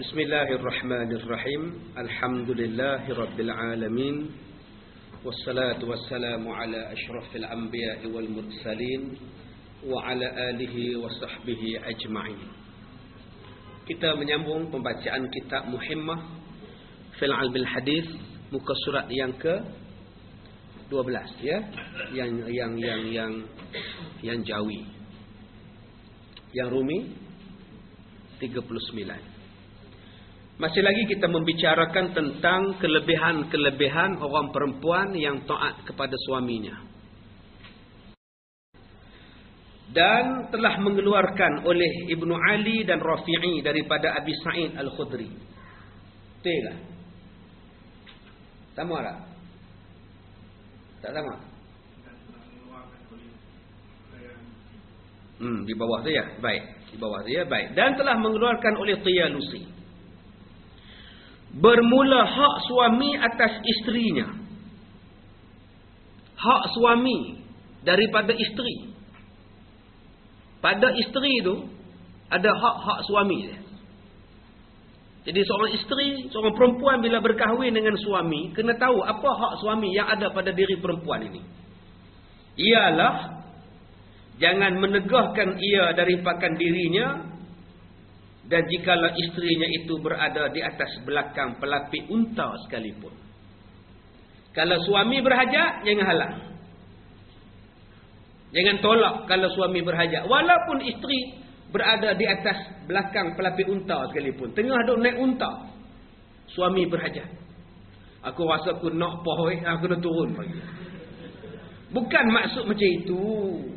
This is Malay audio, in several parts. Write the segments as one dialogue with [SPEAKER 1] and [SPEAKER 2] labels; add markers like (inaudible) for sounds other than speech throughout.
[SPEAKER 1] بسم الله الرحمن الرحيم الحمد لله رب العالمين والصلاة والسلام على أشرف الأنبياء والمرسلين وعلى آله وصحبه أجمعين kita menyambung pembacaan kitab Muhimmah fil Albil Hadis muka surat yang ke 12 ya yang yang yang yang yang Jawi yang Rumi 39 masih lagi kita membicarakan tentang kelebihan-kelebihan orang perempuan yang taat kepada suaminya dan telah mengeluarkan oleh Ibnu Ali dan Rafi'i daripada Abi Sa'id Al-Khudri. Betul tak? Sama tak? Tak sama? Hmm, di bawah tu ya? Baik. Di bawah tu ya? Baik. Dan telah mengeluarkan oleh Tiyalusi. Bermula hak suami atas isterinya. Hak suami daripada isteri pada isteri tu ada hak-hak suami. Jadi seorang isteri, seorang perempuan bila berkahwin dengan suami, kena tahu apa hak suami yang ada pada diri perempuan ini. Ialah jangan menegahkan ia daripada dirinya dan jikalau isterinya itu berada di atas belakang pelapik unta sekalipun. Kalau suami berhajat, jangan halang. Jangan tolak kalau suami berhajat. Walaupun isteri berada di atas belakang pelapis unta sekalipun. Tengah duduk naik unta. Suami berhajat. Aku rasa aku nak pohoi, aku nak turun lagi. Bukan maksud macam itu.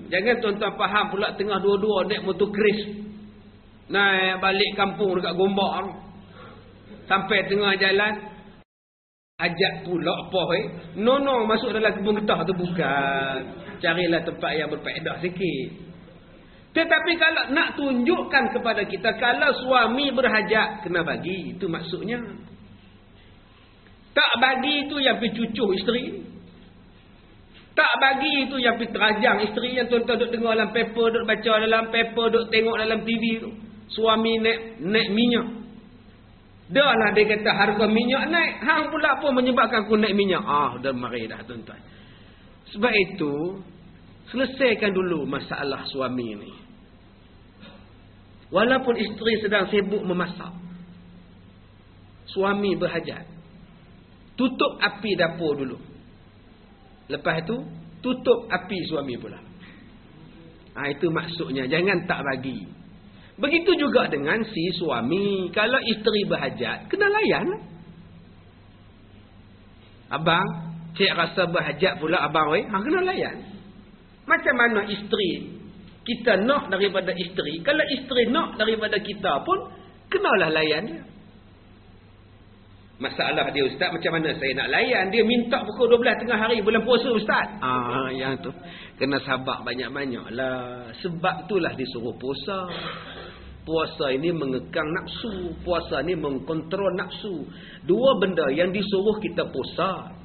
[SPEAKER 1] Jangan tuan-tuan faham pula tengah dua-dua naik motor kris. Naik balik kampung dekat Gombak. Sampai tengah jalan. Ajak pula pohoi. No, no, masuk dalam kebun getah tu bukan carilah tempat yang berfaedah sikit. Tetapi kalau nak tunjukkan kepada kita, kalau suami berhajat, kena bagi. Itu maksudnya. Tak bagi itu yang pergi cucuh isteri. Tak bagi itu yang pergi terajang isteri. Yang tuan-tuan duduk dengar dalam paper, duduk baca dalam paper, duduk tengok dalam TV tu. Suami naik, naik minyak. Dah lah dia kata harga minyak naik. Hang pula pun menyebabkan aku naik minyak. Ah, dah mari dah tuan-tuan. Sebab itu, selesaikan dulu masalah suami ini. Walaupun isteri sedang sibuk memasak. Suami berhajat. Tutup api dapur dulu. Lepas itu, tutup api suami pula. Ha, itu maksudnya. Jangan tak bagi. Begitu juga dengan si suami. Kalau isteri berhajat, kena layan. Abang, cik rasa berhajat pula abang weh, ha kena layan. Macam mana isteri kita nak daripada isteri, kalau isteri nak daripada kita pun kenalah layan dia. Masalah dia ustaz macam mana saya nak layan? Dia minta pukul 12 tengah hari bulan puasa ustaz. Ah yang tu kena sabar banyak-banyaklah. Sebab itulah disuruh puasa. Puasa ini mengekang nafsu, puasa ini mengkontrol nafsu. Dua benda yang disuruh kita puasa.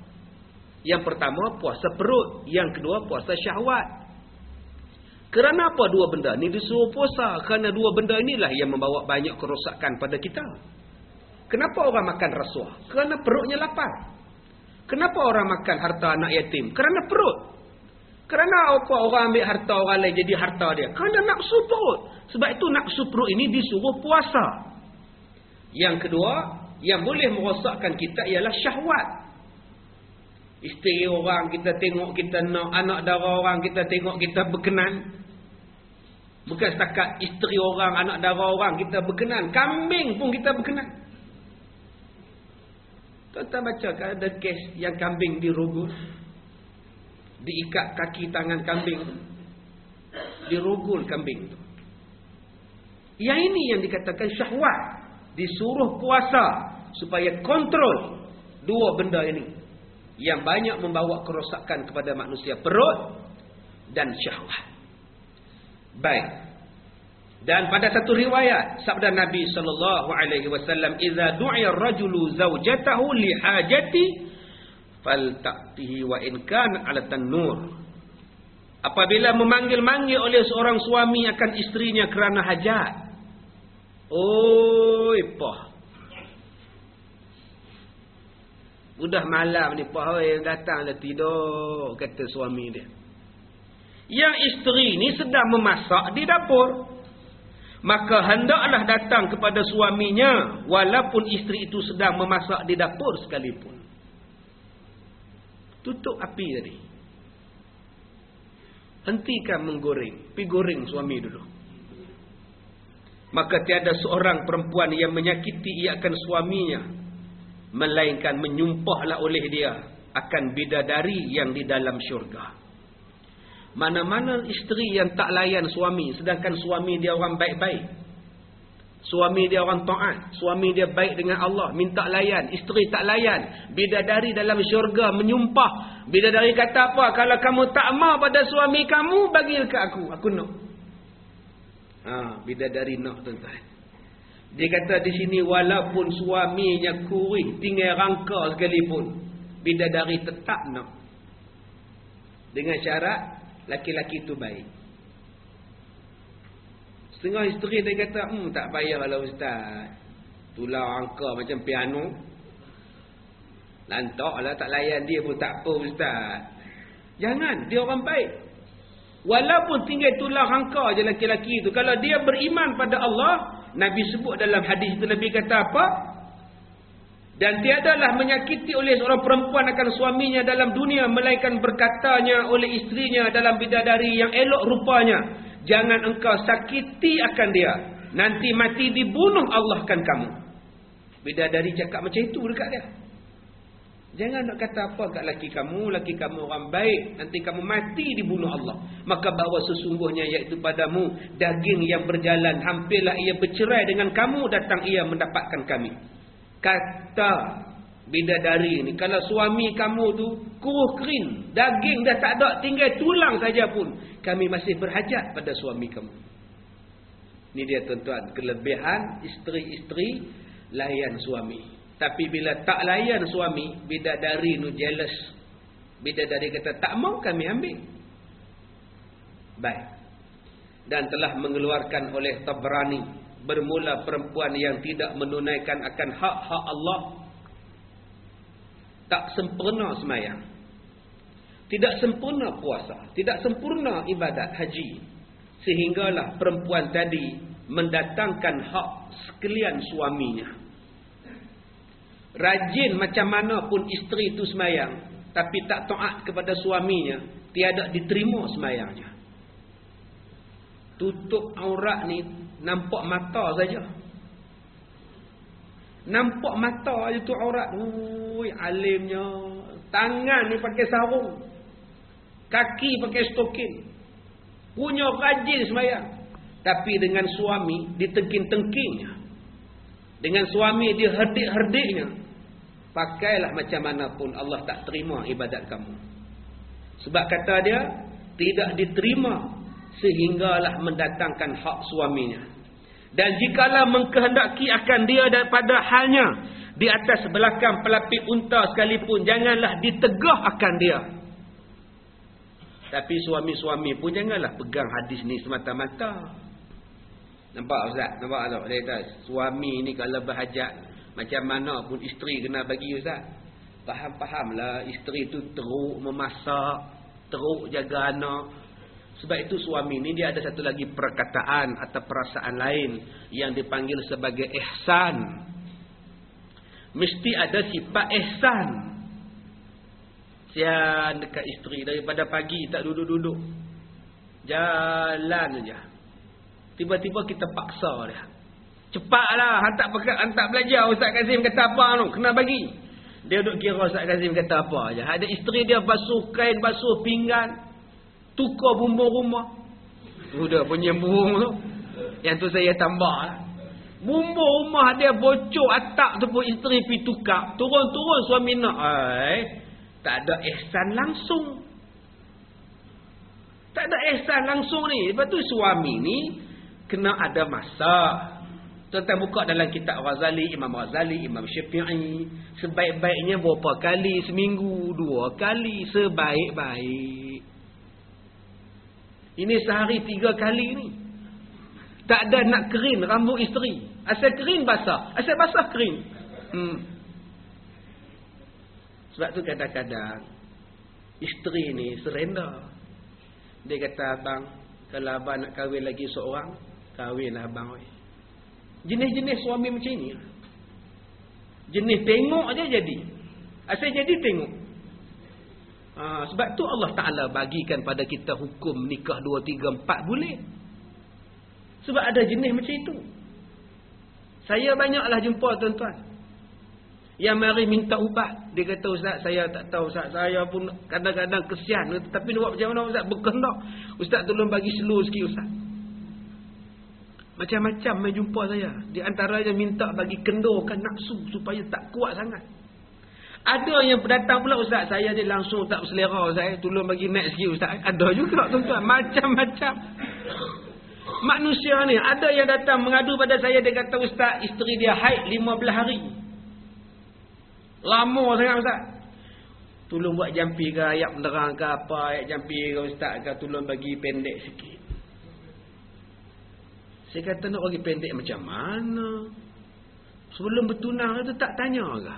[SPEAKER 1] Yang pertama puasa perut, yang kedua puasa syahwat. Kerana apa dua benda ni disuruh puasa? Kerana dua benda inilah yang membawa banyak kerosakan pada kita. Kenapa orang makan rasuah? Kerana perutnya lapar. Kenapa orang makan harta anak yatim? Kerana perut. Kerana apa orang ambil harta orang lain jadi harta dia? Kerana nafsu perut. Sebab itu nafsu perut ini disuruh puasa. Yang kedua, yang boleh merosakkan kita ialah syahwat. Isteri orang kita tengok kita nak, anak dara orang kita tengok kita berkenan. Bukan setakat isteri orang, anak dara orang kita berkenan. Kambing pun kita berkenan. Tuan-tuan baca kan ada kes yang kambing dirogol. Diikat kaki tangan kambing. Dirogol kambing tu. Yang ini yang dikatakan syahwat. Disuruh puasa supaya kontrol dua benda ini. Yang banyak membawa kerosakan kepada manusia. Perut dan syahwat. Baik. Dan pada satu riwayat sabda Nabi sallallahu alaihi wasallam, "Idza du'iya ar-rajulu zawjatahu li hajati fal taqtihi wa in kana 'ala tanur apabila memanggil-manggil oleh seorang suami akan istrinya kerana hajat. Oi pah. Sudah malam ni pah. Oi datanglah tidur kata suami dia. Yang isteri ni sedang memasak di dapur. Maka hendaklah datang kepada suaminya Walaupun isteri itu sedang memasak di dapur sekalipun. Tutup api tadi. Hentikan menggoreng. Pergi goreng suami dulu. Maka tiada seorang perempuan yang menyakiti ia akan suaminya melainkan menyumpahlah oleh dia akan bidadari yang di dalam syurga. Mana-mana isteri yang tak layan suami sedangkan suami dia orang baik-baik. Suami dia orang taat, suami dia baik dengan Allah, minta layan, isteri tak layan. Bidadari dalam syurga menyumpah. Bidadari kata apa? Kalau kamu tak mau pada suami kamu, bagi ke aku. Aku nak. Ha, bidadari nak tuan-tuan. Dia kata di sini walaupun suaminya kurih tinggal rangka sekalipun. Bidadari tetap nak. Dengan syarat laki-laki itu baik. Setengah isteri dia kata, hmm tak payahlah ustaz. Tular rangka macam piano. Lantaklah tak layan dia pun tak apa ustaz. Jangan, dia orang baik. Walaupun tinggal tular rangka je laki-laki itu. Kalau dia beriman pada Allah, Nabi sebut dalam hadis itu Nabi kata apa? Dan tiadalah menyakiti oleh seorang perempuan akan suaminya dalam dunia melainkan berkatanya oleh istrinya dalam bidadari yang elok rupanya. Jangan engkau sakiti akan dia. Nanti mati dibunuh Allah kan kamu. Bidadari cakap macam itu dekat dia. Jangan nak kata apa kat laki kamu, laki kamu orang baik, nanti kamu mati dibunuh Allah. Maka bahawa sesungguhnya iaitu padamu daging yang berjalan, hampirlah ia bercerai dengan kamu, datang ia mendapatkan kami. Kata bidadari ni, kalau suami kamu tu kuruh kering, daging dah tak ada, tinggal tulang saja pun, kami masih berhajat pada suami kamu. Ini dia tuan-tuan, kelebihan isteri-isteri layan suami. Tapi bila tak layan suami, bidadari nu jealous. Bidadari kata, tak mau kami ambil. Baik. Dan telah mengeluarkan oleh Tabrani. Bermula perempuan yang tidak menunaikan akan hak-hak Allah. Tak sempurna semayang. Tidak sempurna puasa. Tidak sempurna ibadat haji. Sehinggalah perempuan tadi mendatangkan hak sekalian suaminya rajin macam mana pun isteri itu semayang tapi tak taat kepada suaminya tiada diterima semayangnya tutup aurat ni nampak mata saja nampak mata je tu aurat. Ui alimnya. Tangan ni pakai sarung. Kaki pakai stokin. Punya rajin semayang tapi dengan suami ditengking-tengkingnya dengan suami dia herdik-herdiknya. Pakailah macam mana pun Allah tak terima ibadat kamu. Sebab kata dia, tidak diterima sehinggalah mendatangkan hak suaminya. Dan jikalau mengkehendaki akan dia daripada halnya di atas belakang pelapik unta sekalipun, janganlah ditegah akan dia. Tapi suami-suami pun janganlah pegang hadis ni semata-mata. Nampak Ustaz? Nampak tak? Dia kata, suami ni kalau berhajat macam mana pun isteri kena bagi Ustaz. Faham-fahamlah isteri tu teruk memasak, teruk jaga anak. Sebab itu suami ni dia ada satu lagi perkataan atau perasaan lain yang dipanggil sebagai ihsan. Mesti ada sifat ihsan. Sian dekat isteri daripada pagi tak duduk-duduk. Jalan saja. Tiba-tiba kita paksa dia. Cepatlah hantar pekat hantar belajar Ustaz Kazim kata apa tu kena bagi. Dia duk kira Ustaz Kazim kata apa aja. Ada isteri dia basuh kain, basuh pinggan, tukar bumbu rumah. Sudah punya burung tu. Yang tu saya tambah lah. Bumbu rumah dia bocor atap tu pun isteri pi tukar. Turun-turun suami nak. Ai, tak ada ihsan langsung. Tak ada ihsan langsung ni. Lepas tu suami ni kena ada masa Tuan-tuan buka dalam kitab Ghazali, Imam Ghazali, Imam Syafi'i. Sebaik-baiknya berapa kali? Seminggu, dua kali. Sebaik-baik. Ini sehari tiga kali ni. Tak ada nak kering rambut isteri. Asal kering basah. Asal basah kering. Hmm. Sebab tu kadang-kadang isteri ni serenda. Dia kata abang, kalau abang nak kahwin lagi seorang, kahwinlah abang. Jenis-jenis suami macam ni. Jenis tengok aja jadi. Asal jadi tengok. Ha, sebab tu Allah Ta'ala bagikan pada kita hukum nikah 2, 3, 4 boleh. Sebab ada jenis macam itu. Saya banyaklah jumpa tuan-tuan. Yang mari minta ubat. Dia kata Ustaz saya tak tahu Ustaz. Saya pun kadang-kadang kesian. Tapi nak buat macam mana Ustaz? Berkendak. Ustaz tolong bagi slow sikit Ustaz. Macam-macam main jumpa saya. Di antaranya minta bagi kendorkan nafsu. Supaya tak kuat sangat. Ada yang datang pula Ustaz. Saya ni langsung tak berselera Ustaz. Tolong bagi naik sikit Ustaz. Ada juga tuan-tuan. Macam-macam manusia ni ada yang datang mengadu pada saya dia kata ustaz isteri dia haid 15 hari lama sangat ustaz tolong buat jampi ke ayat menerang ke apa ayat jampi ke ustaz ke tolong bagi pendek sikit saya kata nak bagi pendek macam mana sebelum bertunang itu tak tanya ke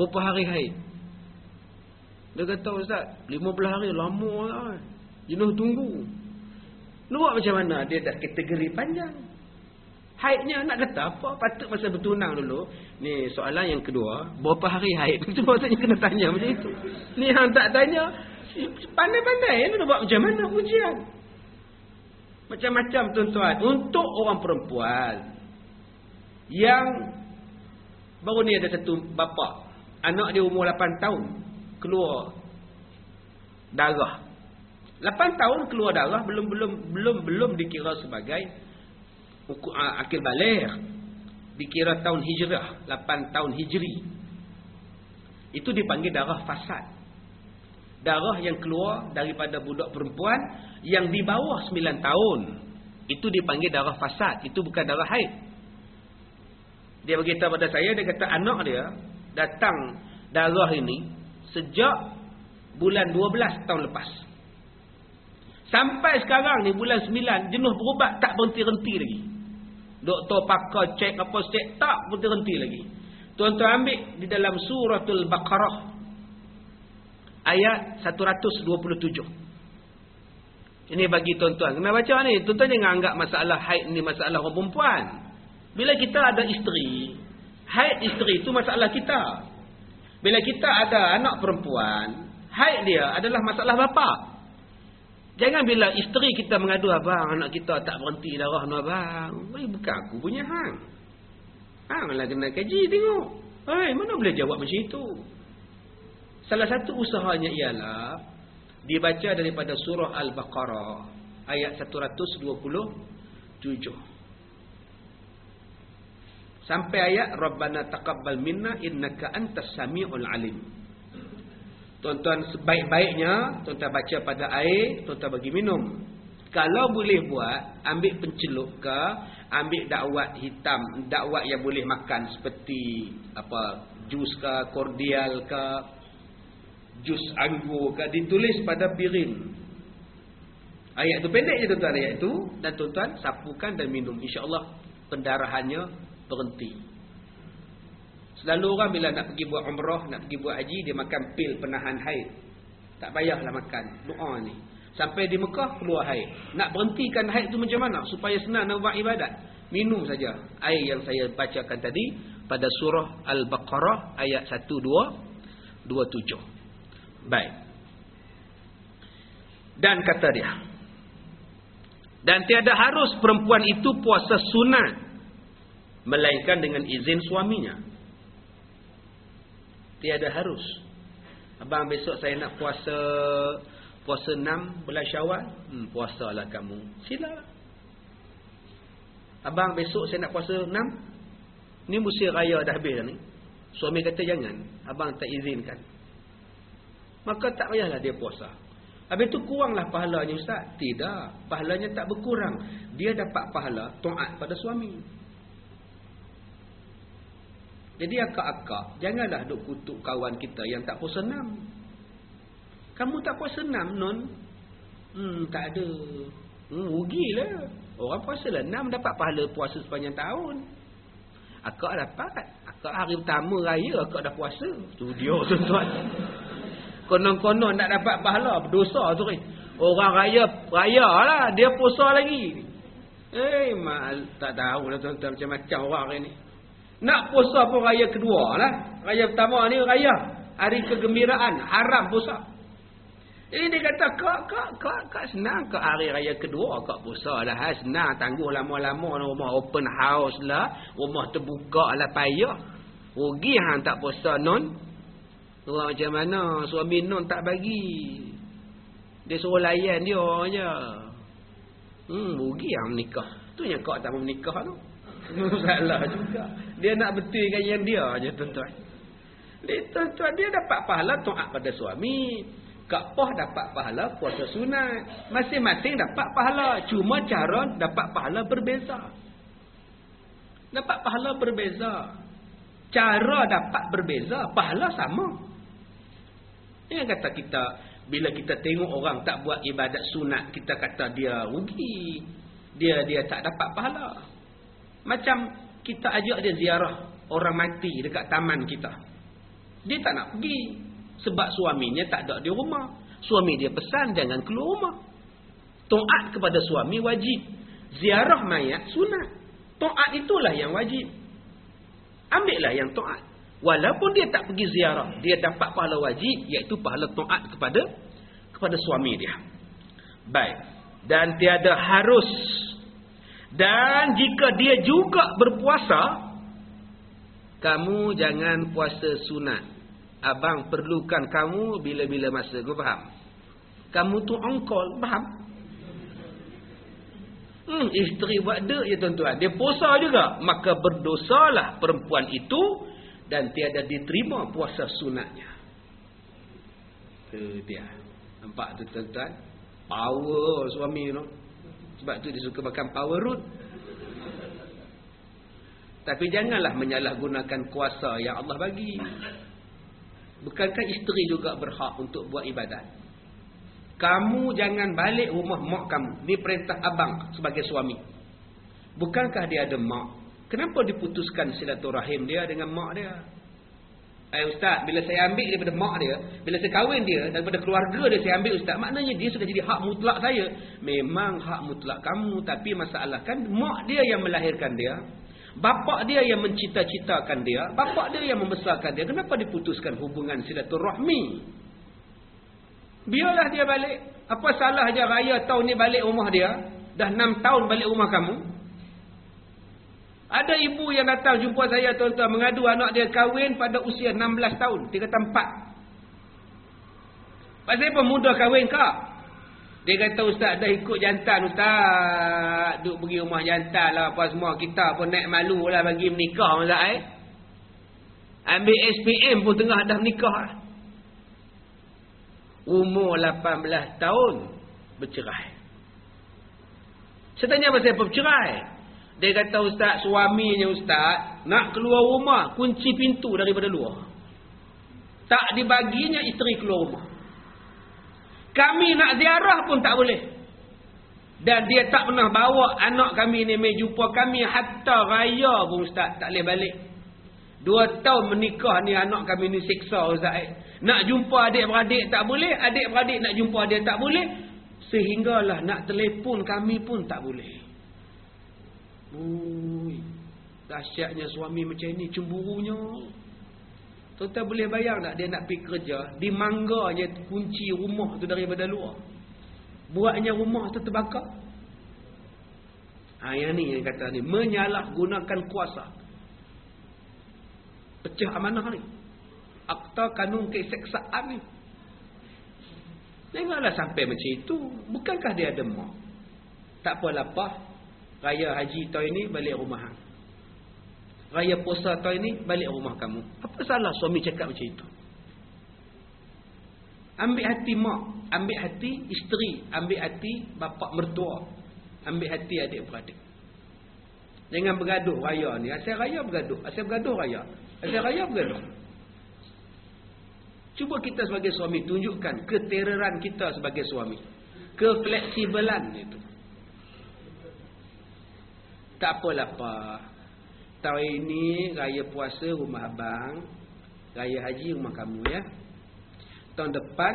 [SPEAKER 1] berapa hari haid dia kata ustaz 15 hari lama lah jenuh tunggu Luar macam mana? Dia dah kategori panjang. Haidnya nak kata apa? Patut masa bertunang dulu. Ni soalan yang kedua. Berapa hari haid? (laughs) Itu maksudnya kena tanya macam itu. Ni yang tak tanya. Pandai-pandai. Nak buat macam mana ujian? Macam-macam tuan-tuan. Untuk orang perempuan. Yang. Baru ni ada satu bapa. Anak dia umur 8 tahun. Keluar. Darah. 8 tahun keluar darah belum belum belum belum dikira sebagai uh, akil balik. Dikira tahun hijrah, 8 tahun hijri. Itu dipanggil darah fasad. Darah yang keluar daripada budak perempuan yang di bawah 9 tahun. Itu dipanggil darah fasad, itu bukan darah haid. Dia beritahu pada saya dia kata anak dia datang darah ini sejak bulan 12 tahun lepas. Sampai sekarang ni bulan 9 jenuh berubat tak berhenti-henti lagi. Doktor pakar cek apa cek tak berhenti-henti lagi. Tuan-tuan ambil di dalam suratul Baqarah ayat 127. Ini bagi tuan-tuan. Kena baca ni. Tuan-tuan jangan anggap masalah haid ni masalah orang perempuan. Bila kita ada isteri, haid isteri itu masalah kita. Bila kita ada anak perempuan, haid dia adalah masalah bapa. Jangan bila isteri kita mengadu abang anak kita tak berhenti darah no abang. Wei bukan aku punya hang. Hang lah kena kaji tengok. Hai mana boleh jawab macam itu? Salah satu usahanya ialah dibaca daripada surah Al-Baqarah ayat 127. Sampai ayat Rabbana taqabbal minna innaka antas samiul alim. Tuan-tuan sebaik-baiknya tuan-tuan baca pada air, tuan-tuan bagi minum. Kalau boleh buat, ambil pencelup ke, ambil dakwat hitam, dakwat yang boleh makan seperti apa jus ke, kordial ke, jus anggur ke, ditulis pada piring. Ayat itu pendek je tuan-tuan ayat itu dan tuan-tuan sapukan dan minum. Insya-Allah pendarahannya berhenti. Selalu orang bila nak pergi buat umrah, nak pergi buat haji, dia makan pil penahan haid. Tak payahlah makan. Doa ni. Sampai di Mekah, keluar haid. Nak berhentikan haid tu macam mana? Supaya senang nak buat ibadat. Minum saja air yang saya bacakan tadi pada surah Al-Baqarah ayat 1, 2, 27. Baik. Dan kata dia. Dan tiada harus perempuan itu puasa sunat. Melainkan dengan izin suaminya. Tiada harus. Abang besok saya nak puasa puasa 6 bulan Syawal. Hmm, puasalah kamu. Sila. Abang besok saya nak puasa 6. Ni musim raya dah habis dah ni. Suami kata jangan. Abang tak izinkan. Maka tak payahlah dia puasa. Habis tu kuranglah pahalanya Ustaz. Tidak. Pahalanya tak berkurang. Dia dapat pahala taat pada suami. Jadi akak-akak, janganlah duk kutuk kawan kita yang tak puasa enam. Kamu tak puasa enam, non? Hmm, tak ada. Hmm, rugilah. Orang puasa lah enam dapat pahala puasa sepanjang tahun. Akak dapat. Akak hari pertama raya akak dah puasa. Tu dia (laughs) tuan-tuan. Konon-konon nak dapat pahala berdosa tu. Orang raya raya lah dia puasa lagi. Eh mal tak tahu lah tuan-tuan macam-macam orang ni. Nak puasa pun raya kedua lah. Raya pertama ni raya. Hari kegembiraan. Haram puasa. Jadi dia kata, kak, kak, kak, kak senang ke hari raya kedua kak puasa lah. Ha? Senang, tangguh lama-lama rumah open house lah. Rumah terbuka lah payah. Rugi hang tak puasa non. Orang macam mana, suami non tak bagi. Dia suruh layan dia je. Hmm, rugi hang menikah. Tu yang kak tak mau menikah tu. (laughs) Salah juga. Dia nak betulkan yang dia je tuan-tuan. Tuan-tuan, dia dapat pahala tu'ak pada suami. Kak Poh dapat pahala puasa sunat. Masing-masing dapat pahala. Cuma cara dapat pahala berbeza. Dapat pahala berbeza. Cara dapat berbeza, pahala sama. Yang kata kita, bila kita tengok orang tak buat ibadat sunat, kita kata dia rugi. Dia dia tak dapat pahala. Macam kita ajak dia ziarah orang mati dekat taman kita. Dia tak nak pergi. Sebab suaminya tak ada di rumah. Suami dia pesan jangan keluar rumah. To'at kepada suami wajib. Ziarah mayat sunat. To'at itulah yang wajib. Ambillah yang to'at. Walaupun dia tak pergi ziarah. Dia dapat pahala wajib. Iaitu pahala to'at kepada kepada suami dia. Baik. Dan tiada harus. Dan jika dia juga berpuasa. Kamu jangan puasa sunat. Abang perlukan kamu bila-bila masa. Kau faham? Kamu tu ongkol. Faham? Hmm, isteri buat dek ya tuan-tuan. Dia puasa juga. Maka berdosalah perempuan itu. Dan tiada diterima puasa sunatnya. Itu dia. Nampak tu tuan-tuan? Power suami tu. Sebab tu dia suka makan power root. Tapi janganlah menyalahgunakan kuasa yang Allah bagi. Bukankah isteri juga berhak untuk buat ibadat? Kamu jangan balik rumah mak kamu. Ini perintah abang sebagai suami. Bukankah dia ada mak? Kenapa diputuskan silaturahim dia dengan mak dia? Eh ustaz, bila saya ambil daripada mak dia, bila saya kahwin dia, daripada keluarga dia saya ambil ustaz, maknanya dia sudah jadi hak mutlak saya. Memang hak mutlak kamu, tapi masalah kan mak dia yang melahirkan dia. Bapak dia yang mencita-citakan dia. Bapak dia yang membesarkan dia. Kenapa diputuskan hubungan silaturahmi? Biarlah dia balik. Apa salahnya raya tahun ni balik rumah dia? Dah enam tahun balik rumah kamu. Ada ibu yang datang jumpa saya tuan-tuan. Mengadu anak dia kahwin pada usia 16 tahun. Dia kata empat. Pasal apa muda kahwin kak? Dia kata ustaz dah ikut jantan ustaz. Duk pergi rumah jantan lah apa semua. Kita pun naik malu lah bagi menikah ustaz eh. Ambil SPM pun tengah dah menikah lah. Umur 18 tahun bercerai. Saya tanya pasal apa bercerai? Dia kata ustaz suaminya ustaz nak keluar rumah kunci pintu daripada luar. Tak dibaginya isteri keluar rumah. Kami nak ziarah pun tak boleh. Dan dia tak pernah bawa anak kami ni mai jumpa kami hatta raya pun ustaz tak boleh balik. Dua tahun menikah ni anak kami ni siksa ustaz. Eh. Nak jumpa adik-beradik tak boleh, adik-beradik nak jumpa dia tak boleh. Sehinggalah nak telefon kami pun tak boleh. Ui, dahsyatnya suami macam ni cemburunya. Tuan-tuan boleh bayang tak dia nak pergi kerja. Dimangganya kunci rumah tu daripada luar. Buatnya rumah tu terbakar. Ha, yang ni yang kata ni. Menyalahgunakan kuasa. Pecah amanah ni. Akta kanun keseksaan ni. Janganlah sampai macam itu. Bukankah dia ada mak? Tak apa lapah. Raya haji tahun ini balik rumah. Raya puasa tahun ini balik rumah kamu. Apa salah suami cakap macam itu? Ambil hati mak, ambil hati isteri, ambil hati bapa mertua, ambil hati adik-beradik. Jangan bergaduh raya ni. Asal raya bergaduh, asal bergaduh raya. Asal raya bergaduh. Cuba kita sebagai suami tunjukkan ketereran kita sebagai suami. Kefleksibelan itu. Tak apalah apa tahun ini raya puasa rumah abang. Raya haji rumah kamu ya. Tahun depan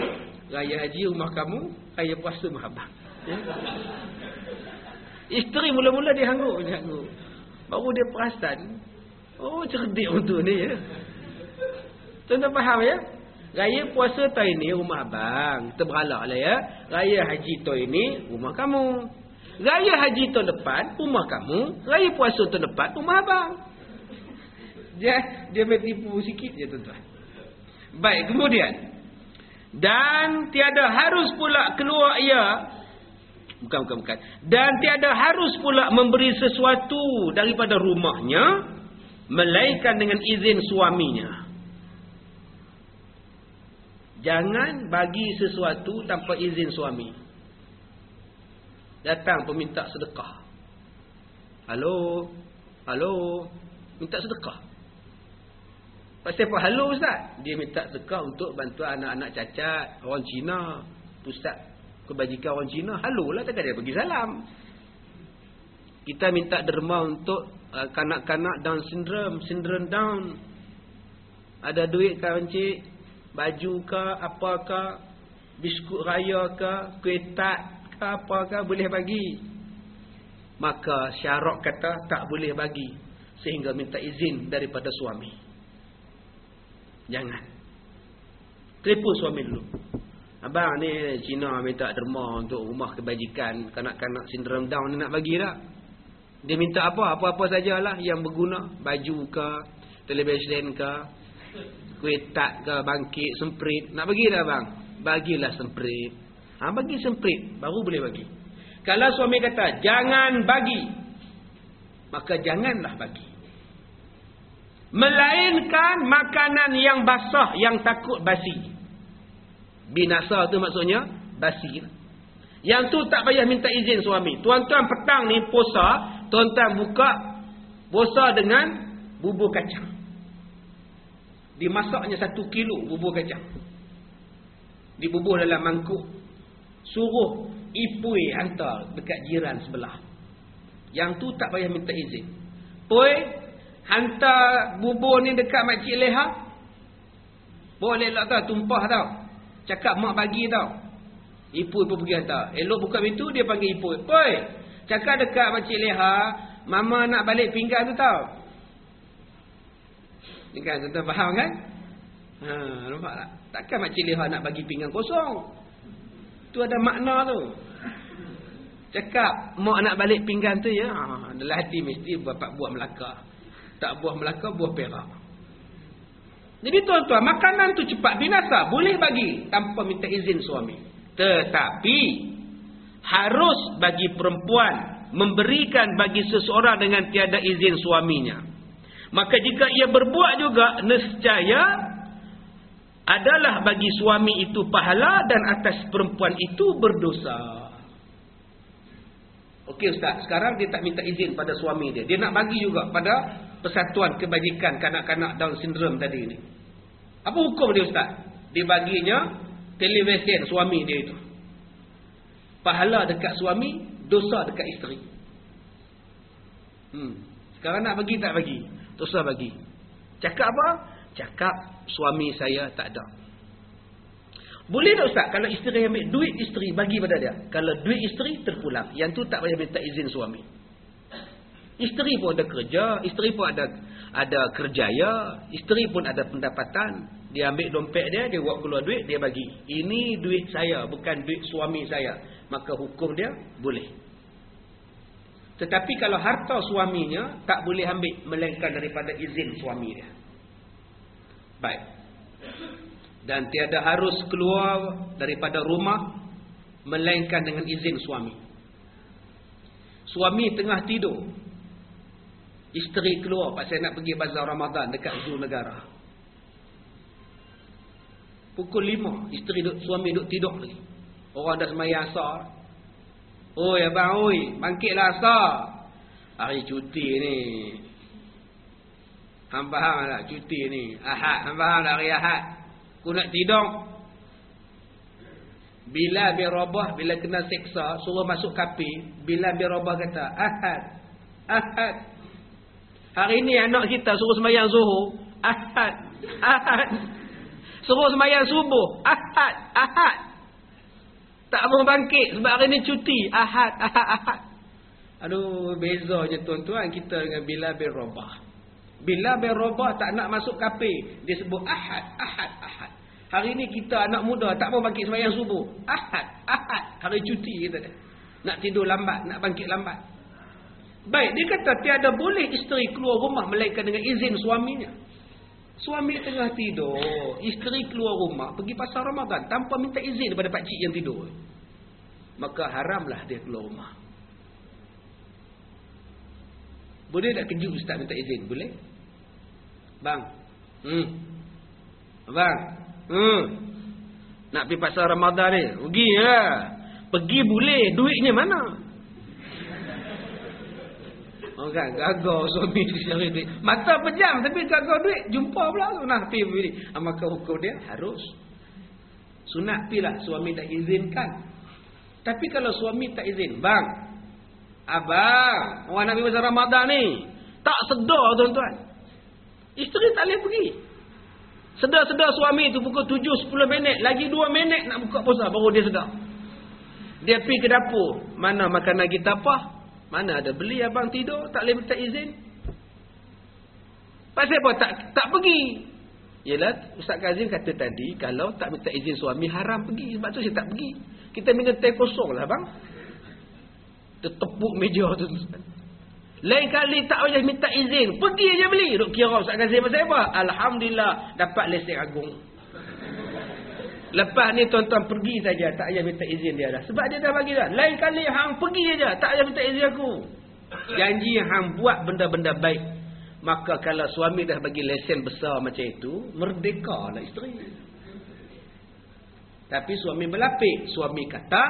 [SPEAKER 1] raya haji rumah kamu, raya puasa rumah abang. Ya. Isteri mula-mula dia hangguk, hangguk. Baru dia perasan. Oh cerdik untuk ni ya. Tuan-tuan faham ya? Raya puasa tahun ini rumah abang. Terberalak lah ya. Raya haji tahun ini rumah kamu. Raya haji tahun depan rumah kamu. Raya puasa tahun depan rumah abang. Dia dia tipu sikit je tuan-tuan. Baik, kemudian. Dan tiada harus pula keluar ia. Bukan, bukan, bukan. Dan tiada harus pula memberi sesuatu daripada rumahnya. Melainkan dengan izin suaminya. Jangan bagi sesuatu tanpa izin suami. Datang peminta sedekah. Halo. Halo. Minta sedekah. Pasal apa halo Ustaz? Dia minta sedekah untuk bantuan anak-anak cacat. Orang Cina. Pusat kebajikan orang Cina. Halo lah takkan dia pergi salam. Kita minta derma untuk uh, kanak-kanak Down syndrome. Syndrome Down. Ada duit kan encik? baju ke apakah biskut raya ke kuih tat ke apakah boleh bagi. Maka syarak kata tak boleh bagi sehingga minta izin daripada suami. Jangan. Telefon suami dulu. Abang ni Cina minta derma untuk rumah kebajikan. Kanak-kanak sindrom down ni nak bagi tak? Dia minta apa? Apa-apa sajalah yang berguna. Baju ke televisyen ke kuih tak ke bangkit semprit. Nak bagi dah bang bagilah semprit ha, bagi semprit baru boleh bagi. Kalau suami kata jangan bagi maka janganlah bagi. Melainkan makanan yang basah yang takut basi. Binasa tu maksudnya basi yang tu tak payah minta izin suami. Tuan-tuan petang ni puasa tuan-tuan buka puasa dengan bubur kacang. Dimasaknya satu kilo bubur kacang. Dibubur dalam mangkuk. Suruh ipui hantar dekat jiran sebelah. Yang tu tak payah minta izin. Pui, hantar bubur ni dekat makcik leha. Boleh lah tau, tumpah tau. Cakap mak bagi tau. Ipui pun pergi hantar. Elok buka pintu, dia panggil ipui. Pui, cakap dekat makcik leha, mama nak balik pinggan tu tau. Ni kan tuan faham kan? Ha, nampak tak? Takkan makcik leha nak bagi pinggan kosong. Tu ada makna tu. Cakap mak nak balik pinggan tu ya. Ha, dalam hati mesti bapak buah melaka. Tak buah melaka, buah perak. Jadi tuan-tuan, makanan tu cepat binasa. Boleh bagi tanpa minta izin suami. Tetapi, harus bagi perempuan memberikan bagi seseorang dengan tiada izin suaminya. Maka jika ia berbuat juga nescaya adalah bagi suami itu pahala dan atas perempuan itu berdosa. Okey ustaz, sekarang dia tak minta izin pada suami dia. Dia nak bagi juga pada persatuan kebajikan kanak-kanak Down syndrome tadi ni. Apa hukum dia ustaz? Dia baginya televisyen suami dia itu. Pahala dekat suami, dosa dekat isteri. Hmm. Sekarang nak bagi tak bagi? Teruslah bagi. Cakap apa? Cakap suami saya tak ada. Boleh tak Ustaz? Kalau isteri ambil duit isteri bagi pada dia. Kalau duit isteri terpulang. Yang tu tak payah minta izin suami. Isteri pun ada kerja. Isteri pun ada ada kerjaya. Isteri pun ada pendapatan. Dia ambil dompet dia. Dia buat keluar duit. Dia bagi. Ini duit saya. Bukan duit suami saya. Maka hukum dia boleh. Tetapi kalau harta suaminya tak boleh ambil melainkan daripada izin suami dia. Baik. Dan tiada harus keluar daripada rumah melainkan dengan izin suami. Suami tengah tidur. Isteri keluar pasal nak pergi bazar Ramadan dekat Zoo Negara. Pukul 5 isteri duduk, suami duduk tidur lagi. Orang dah semayang asar. Oi abang oi, bangkitlah asar. Hari cuti ni. Hang faham tak cuti ni? Ahad, hang faham tak hari Ahad? Ku nak tidur. Bila bin Rabah bila kena seksa, suruh masuk kapi, bila bin Rabah kata, "Ahad. Ahad." Hari ni anak kita suruh sembahyang zuhur. Ahad. Ahad. Suruh sembahyang subuh. Ahad. Ahad. Tak mau bangkit sebab hari ni cuti. Ahad. Ahad. Ahad. Aduh, bezanya tuan-tuan kita dengan bila bin Rabah. Bila bin Rabah tak nak masuk kafe. Dia sebut ahad. Ahad. Ahad. Hari ni kita anak muda tak mau bangkit sembahyang subuh. Ahad. Ahad. Hari cuti kita. Nak tidur lambat. Nak bangkit lambat. Baik, dia kata tiada boleh isteri keluar rumah melainkan dengan izin suaminya. Suami tengah tidur, isteri keluar rumah pergi pasar Ramadan tanpa minta izin daripada pak cik yang tidur. Maka haramlah dia keluar rumah. Boleh tak kejut ustaz minta izin? Boleh? Bang. Hmm. Bang. Hmm. Nak pergi pasar Ramadan ni? Pergi ya. Pergi boleh, duitnya mana? Oh kan, gagal suami cari duit. Mata pejam tapi gagal duit. Jumpa pula sunat pi beli. Ah, maka hukum dia harus. Sunat pi lah suami tak izinkan. Tapi kalau suami tak izin, bang. Abang, orang Nabi masa Ramadan ni. Tak sedar tuan-tuan. Isteri tak boleh pergi. Sedar-sedar suami tu pukul 7, 10 minit. Lagi 2 minit nak buka puasa baru dia sedar. Dia pergi ke dapur. Mana makanan kita apa? Mana ada beli abang tidur tak boleh minta izin? Pasal apa tak tak pergi? Yalah Ustaz Kazim kata tadi kalau tak minta izin suami haram pergi sebab tu saya tak pergi. Kita minta teh kosong lah bang. Tertepuk meja tu. Lain kali tak boleh minta izin. Pergi aja beli. Duk kira Ustaz Kazim pasal apa? Alhamdulillah dapat lesen agung. Lepas ni tuan-tuan pergi saja tak payah minta izin dia dah. Sebab dia dah bagi dah. Lain kali hang pergi saja tak payah minta izin aku. Janji hang buat benda-benda baik. Maka kalau suami dah bagi lesen besar macam itu, merdeka lah isteri. Tapi suami berlapik. Suami kata,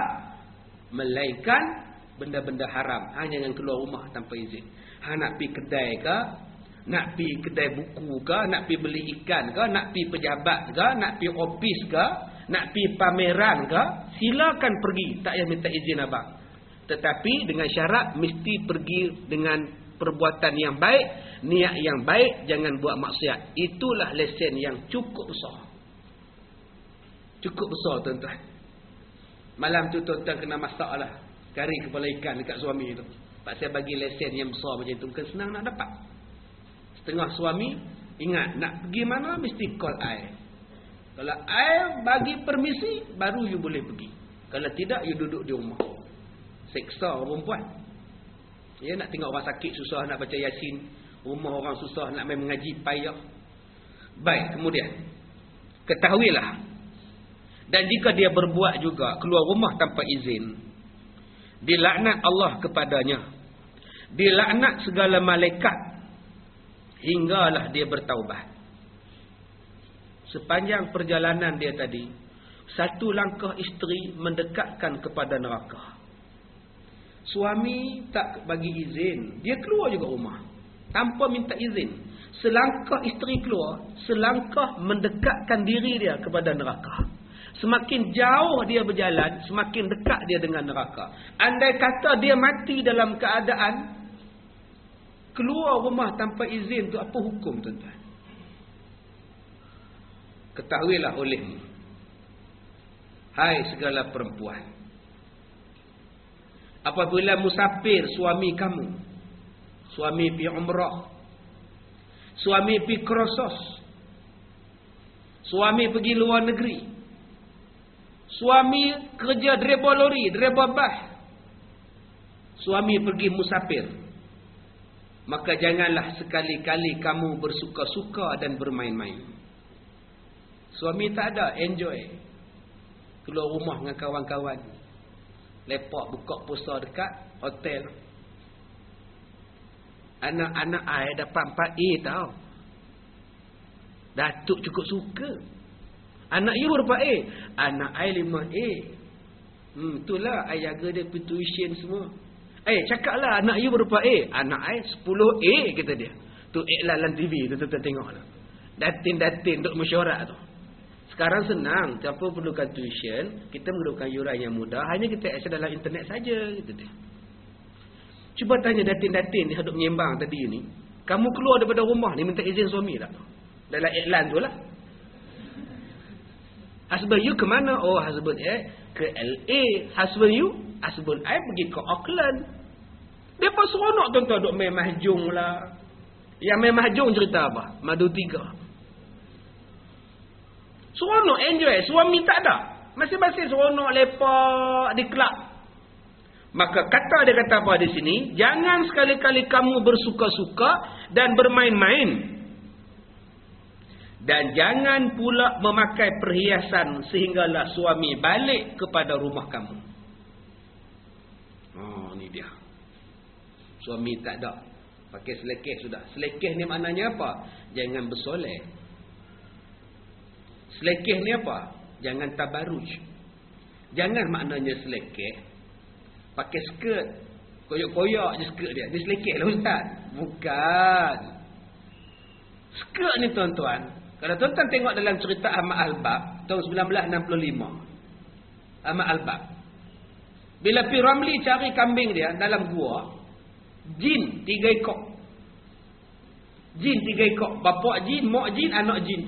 [SPEAKER 1] melainkan benda-benda haram. Hanya yang keluar rumah tanpa izin. Hang nak pergi kedai ke, nak pergi kedai buku ke, nak pergi beli ikan ke, nak pergi pejabat ke, nak pergi ofis ke, nak pergi pameran ke, silakan pergi. Tak payah minta izin abang. Tetapi dengan syarat mesti pergi dengan perbuatan yang baik, niat yang baik, jangan buat maksiat. Itulah lesen yang cukup besar. Cukup besar tuan-tuan. Malam tu tuan-tuan kena masak lah. Kari kepala ikan dekat suami tu. Pak saya bagi lesen yang besar macam tu. Bukan senang nak dapat. Setengah suami, ingat nak pergi mana mesti call I. Kalau I bagi permisi, baru you boleh pergi. Kalau tidak, you duduk di rumah. Seksa perempuan. Ya, nak tengok orang sakit, susah nak baca yasin. Rumah orang susah nak main mengaji, payah. Baik, kemudian. Ketahuilah. Dan jika dia berbuat juga, keluar rumah tanpa izin. Dilaknat Allah kepadanya. Dilaknat segala malaikat. Hinggalah dia bertaubat. Sepanjang perjalanan dia tadi satu langkah isteri mendekatkan kepada neraka. Suami tak bagi izin dia keluar juga rumah. Tanpa minta izin. Selangkah isteri keluar selangkah mendekatkan diri dia kepada neraka semakin jauh dia berjalan semakin dekat dia dengan neraka andai kata dia mati dalam keadaan keluar rumah tanpa izin tu apa hukum tuan-tuan Ketahuilah olehmu. Hai segala perempuan. Apabila musafir suami kamu. Suami pi umrah. Suami pi krosos. Suami pergi luar negeri. Suami kerja driver lori, driver bas. Suami pergi musafir. Maka janganlah sekali-kali kamu bersuka-suka dan bermain-main. Suami tak ada, enjoy. Keluar rumah dengan kawan-kawan. Lepak buka puasa dekat hotel. Anak-anak ai dapat 4A tau. Datuk cukup suka. Anak you berapa A? Anak ai 5A. Hmm, itulah ai jaga dia tuition semua. Eh, cakaplah anak you berapa A? Anak ai 10A kata dia. Tu iklan TV tu tuan tengoklah. Datin-datin duk mesyuarat tu. Sekarang senang, tanpa perlukan tuition, kita memerlukan yuran yang mudah, hanya kita akses dalam internet saja gitu dia. Cuba tanya datin-datin dia duk menyembang tadi ni. Kamu keluar daripada rumah ni minta izin suami tak? Dalam iklan tu lah. Husband you ke mana? Oh husband eh ke LA. Husband you? Husband I pergi ke Auckland. Pun seronok tuan-tuan duk main mahjong lah. Yang main mahjong cerita apa? Madu tiga. Seronok enjoy. Suami tak ada. Masing-masing seronok lepak di kelab. Maka kata dia kata apa di sini? Jangan sekali-kali kamu bersuka-suka dan bermain-main. Dan jangan pula memakai perhiasan sehinggalah suami balik kepada rumah kamu. Oh, ni dia. Suami tak ada. Pakai selekeh sudah. Selekeh ni maknanya apa? Jangan bersoleh. Selekeh ni apa? Jangan tabaruj. Jangan maknanya selekeh. Pakai skirt. Koyak-koyak je skirt dia. Dia selekeh lah ustaz. Bukan. Skirt ni tuan-tuan. Kalau tuan-tuan tengok dalam cerita Ahmad Al-Bab. Tahun 1965. Ahmad Al-Bab. Bila Pi Ramli cari kambing dia dalam gua. Jin tiga ekor. Jin tiga ekor. Bapak jin, mak jin, anak jin.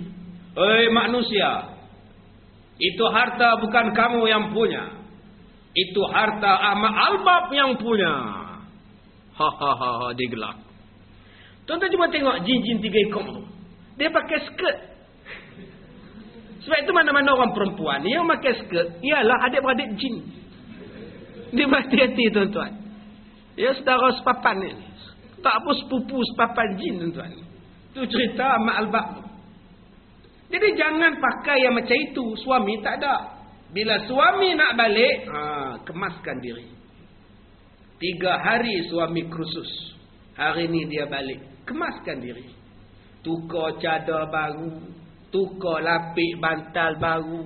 [SPEAKER 1] Hei manusia. Itu harta bukan kamu yang punya. Itu harta Ahmad Albab yang punya. Ha ha ha ha dia gelak. Tuan-tuan cuma tengok jin-jin tiga ekor tu. Dia pakai skirt. Sebab itu mana-mana orang perempuan yang pakai skirt ialah adik-beradik jin. Dia hati-hati tuan-tuan. Ya saudara sepapan ni. Tak apa sepupu sepapan jin tuan-tuan. Itu cerita Ahmad Albab tu. Jadi jangan pakai yang macam itu. Suami tak ada. Bila suami nak balik, ha, kemaskan diri. Tiga hari suami krusus. Hari ni dia balik. Kemaskan diri. Tukar cadar baru. Tukar lapik bantal baru.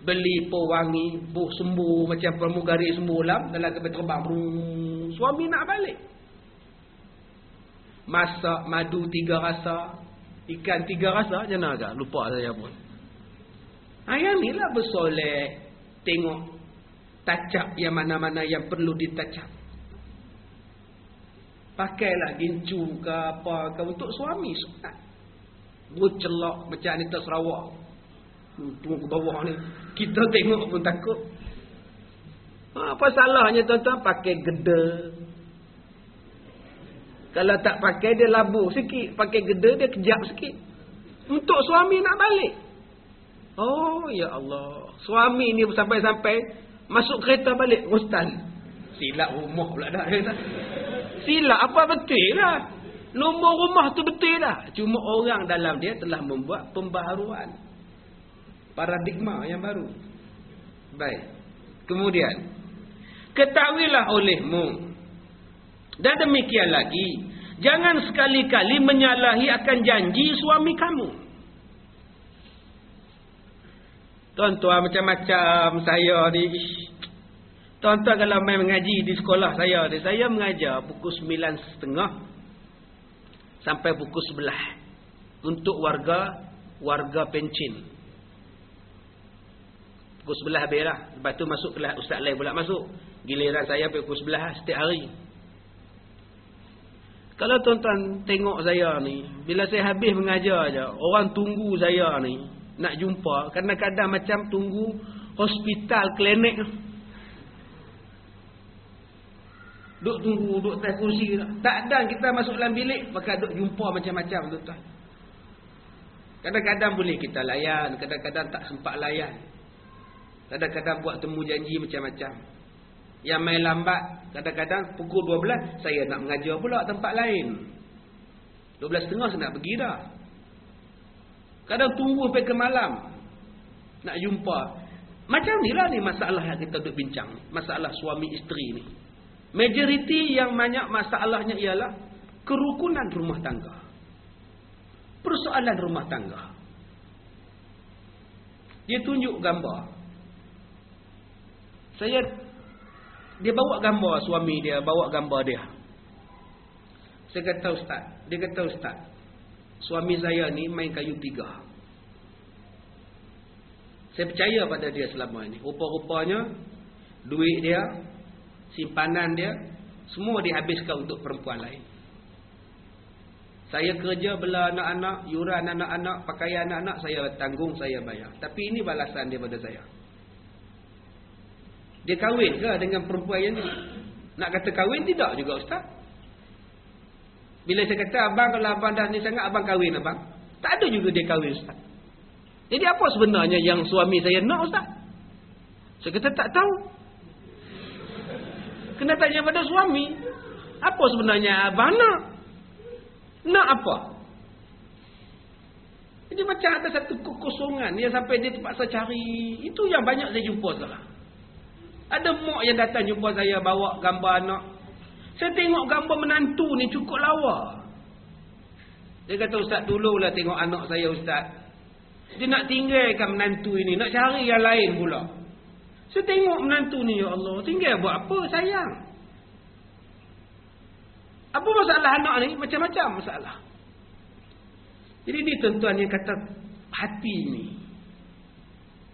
[SPEAKER 1] Beli pewangi. Buh sembuh macam pramugari sembuh lam. Dalam kapal terbang. Suami nak balik. Masak madu tiga rasa. Ikan tiga rasa je nak agak. Lupa saya pun. Ayah ni lah bersolek. Tengok. Tacap yang mana-mana yang perlu ditacap. Pakailah gincu ke apa ke untuk suami sunat. Bercelak macam ni Sarawak. Tunggu ke bawah ni. Kita tengok pun takut. Ha, apa salahnya tuan-tuan? Pakai gede. Kalau tak pakai dia labur sikit. Pakai gede dia kejap sikit. Untuk suami nak balik. Oh ya Allah. Suami ni sampai-sampai masuk kereta balik. Ustaz. Silap rumah pula dah. Silap apa betul lah. Nombor rumah tu betul lah. Cuma orang dalam dia telah membuat pembaharuan. Paradigma yang baru. Baik. Kemudian. Ketahuilah olehmu dan demikian lagi, jangan sekali-kali menyalahi akan janji suami kamu. Tuan-tuan macam-macam saya ni. Tuan-tuan kalau main mengaji di sekolah saya saya mengajar pukul 9.30 sampai pukul 11 untuk warga warga pencin. Pukul 11 habis lah. Lepas tu masuk kelas ustaz lain pula masuk. Giliran saya pukul 11 lah setiap hari. Kalau tuan-tuan tengok saya ni, bila saya habis mengajar aja, orang tunggu saya ni nak jumpa, kadang-kadang macam tunggu hospital, klinik. Duk tunggu, duk atas kursi. Tak ada kita masuk dalam bilik, pakai duk jumpa macam-macam tuan-tuan. Kadang-kadang boleh kita layan, kadang-kadang tak sempat layan. Kadang-kadang buat temu janji macam-macam. Yang main lambat, kadang-kadang pukul 12, saya nak mengajar pula tempat lain. 12.30 saya nak pergi dah. Kadang tunggu sampai ke malam. Nak jumpa. Macam ni lah ni masalah yang kita duduk bincang. Masalah suami isteri ni. Majoriti yang banyak masalahnya ialah kerukunan rumah tangga. Persoalan rumah tangga. Dia tunjuk gambar. Saya dia bawa gambar suami dia, bawa gambar dia. Saya kata ustaz, dia kata ustaz, suami saya ni main kayu tiga. Saya percaya pada dia selama ini. Rupa-rupanya duit dia, simpanan dia semua dihabiskan untuk perempuan lain. Saya kerja bela anak-anak, yuran anak-anak, pakaian anak-anak saya tanggung, saya bayar. Tapi ini balasan daripada saya. Dia kahwin ke dengan perempuan yang ni? Nak kata kahwin tidak juga ustaz. Bila saya kata abang kalau abang dah ni sangat abang kahwin abang. Tak ada juga dia kahwin ustaz. Jadi apa sebenarnya yang suami saya nak ustaz? Saya kata tak tahu. Kena tanya pada suami. Apa sebenarnya abang nak? Nak apa? Jadi macam ada satu kekosongan yang sampai dia terpaksa cari. Itu yang banyak saya jumpa sekarang. Ada mak yang datang jumpa saya bawa gambar anak. Saya tengok gambar menantu ni cukup lawa. Dia kata ustaz dululah tengok anak saya ustaz. Dia nak tinggalkan menantu ini. Nak cari yang lain pula. Saya tengok menantu ni ya Allah. Tinggal buat apa sayang. Apa masalah anak ni? Macam-macam masalah. Jadi ni tuan-tuan yang kata hati ni.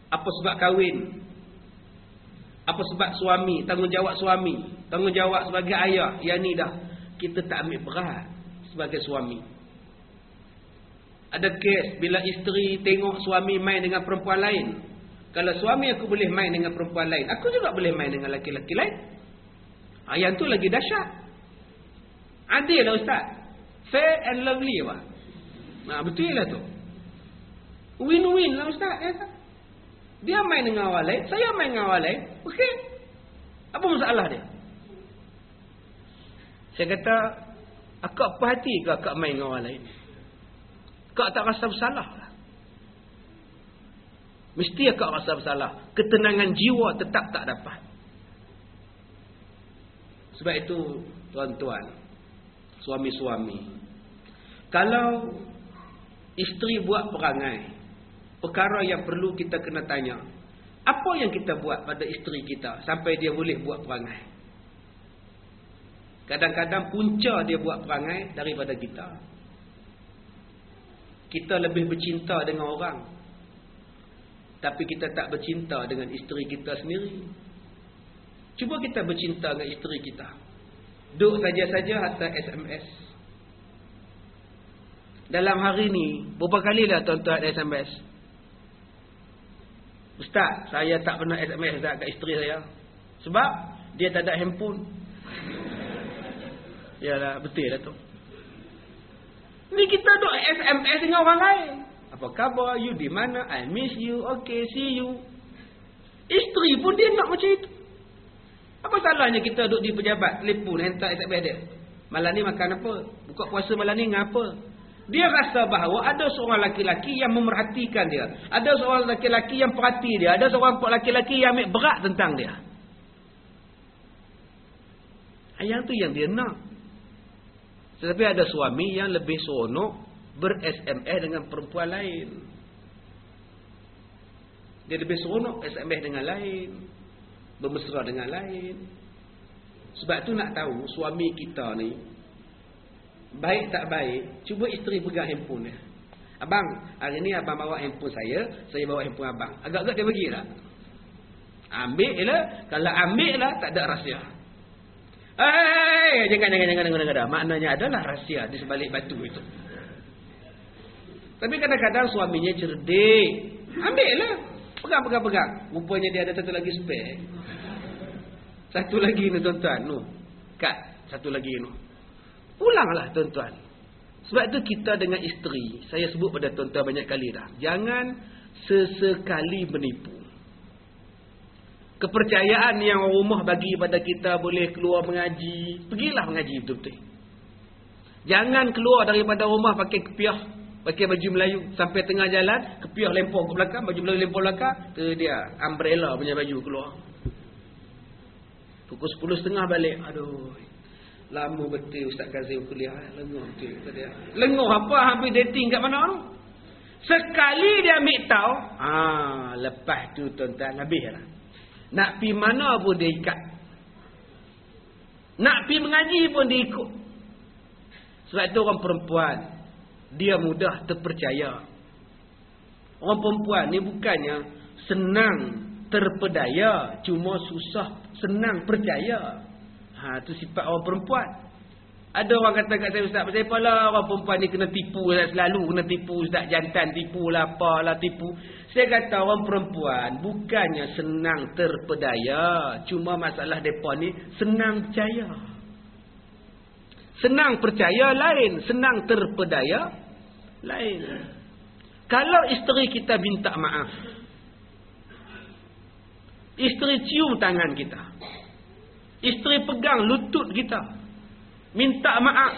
[SPEAKER 1] Apa sebab kahwin? Apa sebab suami? Tanggungjawab suami. Tanggungjawab sebagai ayah. Yang ni dah. Kita tak ambil berat sebagai suami. Ada kes bila isteri tengok suami main dengan perempuan lain. Kalau suami aku boleh main dengan perempuan lain. Aku juga boleh main dengan laki-laki lain. Ha, yang tu lagi dahsyat. Adil lah ustaz. Fair and lovely apa? Nah, betul lah tu. Win-win lah ustaz. Ya, ustaz. Dia main dengan awal lain. Saya main dengan awal lain. Okey. Apa masalah dia? Saya kata, akak perhati ke akak main dengan awal lain? Akak tak rasa bersalah lah. Mesti akak rasa bersalah. Ketenangan jiwa tetap tak dapat. Sebab itu, tuan-tuan suami-suami. Kalau isteri buat perangai, perkara yang perlu kita kena tanya, apa yang kita buat pada isteri kita sampai dia boleh buat perangai? Kadang-kadang punca dia buat perangai daripada kita. Kita lebih bercinta dengan orang. Tapi kita tak bercinta dengan isteri kita sendiri. Cuba kita bercinta dengan isteri kita. Duk saja-saja hantar SMS. Dalam hari ni, berapa kali dah tuan-tuan SMS? Ustaz, saya tak pernah SMS Ustaz kat isteri saya. Sebab, dia tak ada handphone. Yalah, betul lah tu. Ni kita duk SMS dengan orang lain. Apa khabar? You di mana? I miss you. Okay, see you. Isteri pun dia nak macam itu. Apa salahnya kita duduk di pejabat, telefon, hantar SMS dia? Malam ni makan apa? Buka puasa malam ni ngapa? Dia rasa bahawa ada seorang laki-laki yang memerhatikan dia. Ada seorang laki-laki yang perhati dia. Ada seorang laki-laki yang ambil berat tentang dia. Yang tu yang dia nak. Tetapi ada suami yang lebih seronok ber-SMS dengan perempuan lain. Dia lebih seronok SMS dengan lain bermesra dengan lain. Sebab tu nak tahu suami kita ni baik tak baik, cuba isteri pegang handphone dia. Abang, hari ni abang bawa handphone saya, saya bawa handphone abang. Agak-agak dia bagi tak? Ambil lah. Kalau ambil lah, tak ada rahsia. Hei, jangan, jangan, jangan, jangan, jangan. Maknanya adalah rahsia di sebalik batu itu. Tapi kadang-kadang suaminya cerdik. Ambil lah. Pegang, pegang, pegang. Rupanya dia ada satu lagi spare. Satu lagi ni tuan-tuan. No. Kat. Satu lagi ni. Pulanglah tuan-tuan. Sebab itu kita dengan isteri. Saya sebut pada tuan-tuan banyak kali dah. Jangan sesekali menipu. Kepercayaan yang rumah bagi pada kita boleh keluar mengaji. Pergilah mengaji betul-betul. Jangan keluar daripada rumah pakai kepiah. Pakai baju Melayu. Sampai tengah jalan. Kepiah lempar ke belakang. Baju Melayu lempar belakang. Itu dia. Umbrella punya baju keluar. Pukul 10.30 balik. Aduh. Lama betul Ustaz Kazim kuliah. Lenguh betul. Dia. Lenguh apa? Hampir dating kat mana tu? Sekali dia ambil tahu. Ah, lepas tu tuan-tuan. Habis lah. Nak pi mana pun dia ikat. Nak pi mengaji pun dia ikut. Sebab itu orang perempuan. Dia mudah terpercaya. Orang perempuan ni bukannya senang terpedaya. Cuma susah senang percaya. Ha tu sifat orang perempuan. Ada orang kata kat saya Ustaz, pasal apa lah orang perempuan ni kena tipu selalu kena tipu Ustaz jantan tipu lah apalah tipu. Saya kata orang perempuan bukannya senang terpedaya, cuma masalah depa ni senang percaya. Senang percaya lain, senang terpedaya lain. Kalau isteri kita minta maaf. Isteri cium tangan kita. Isteri pegang lutut kita. Minta maaf.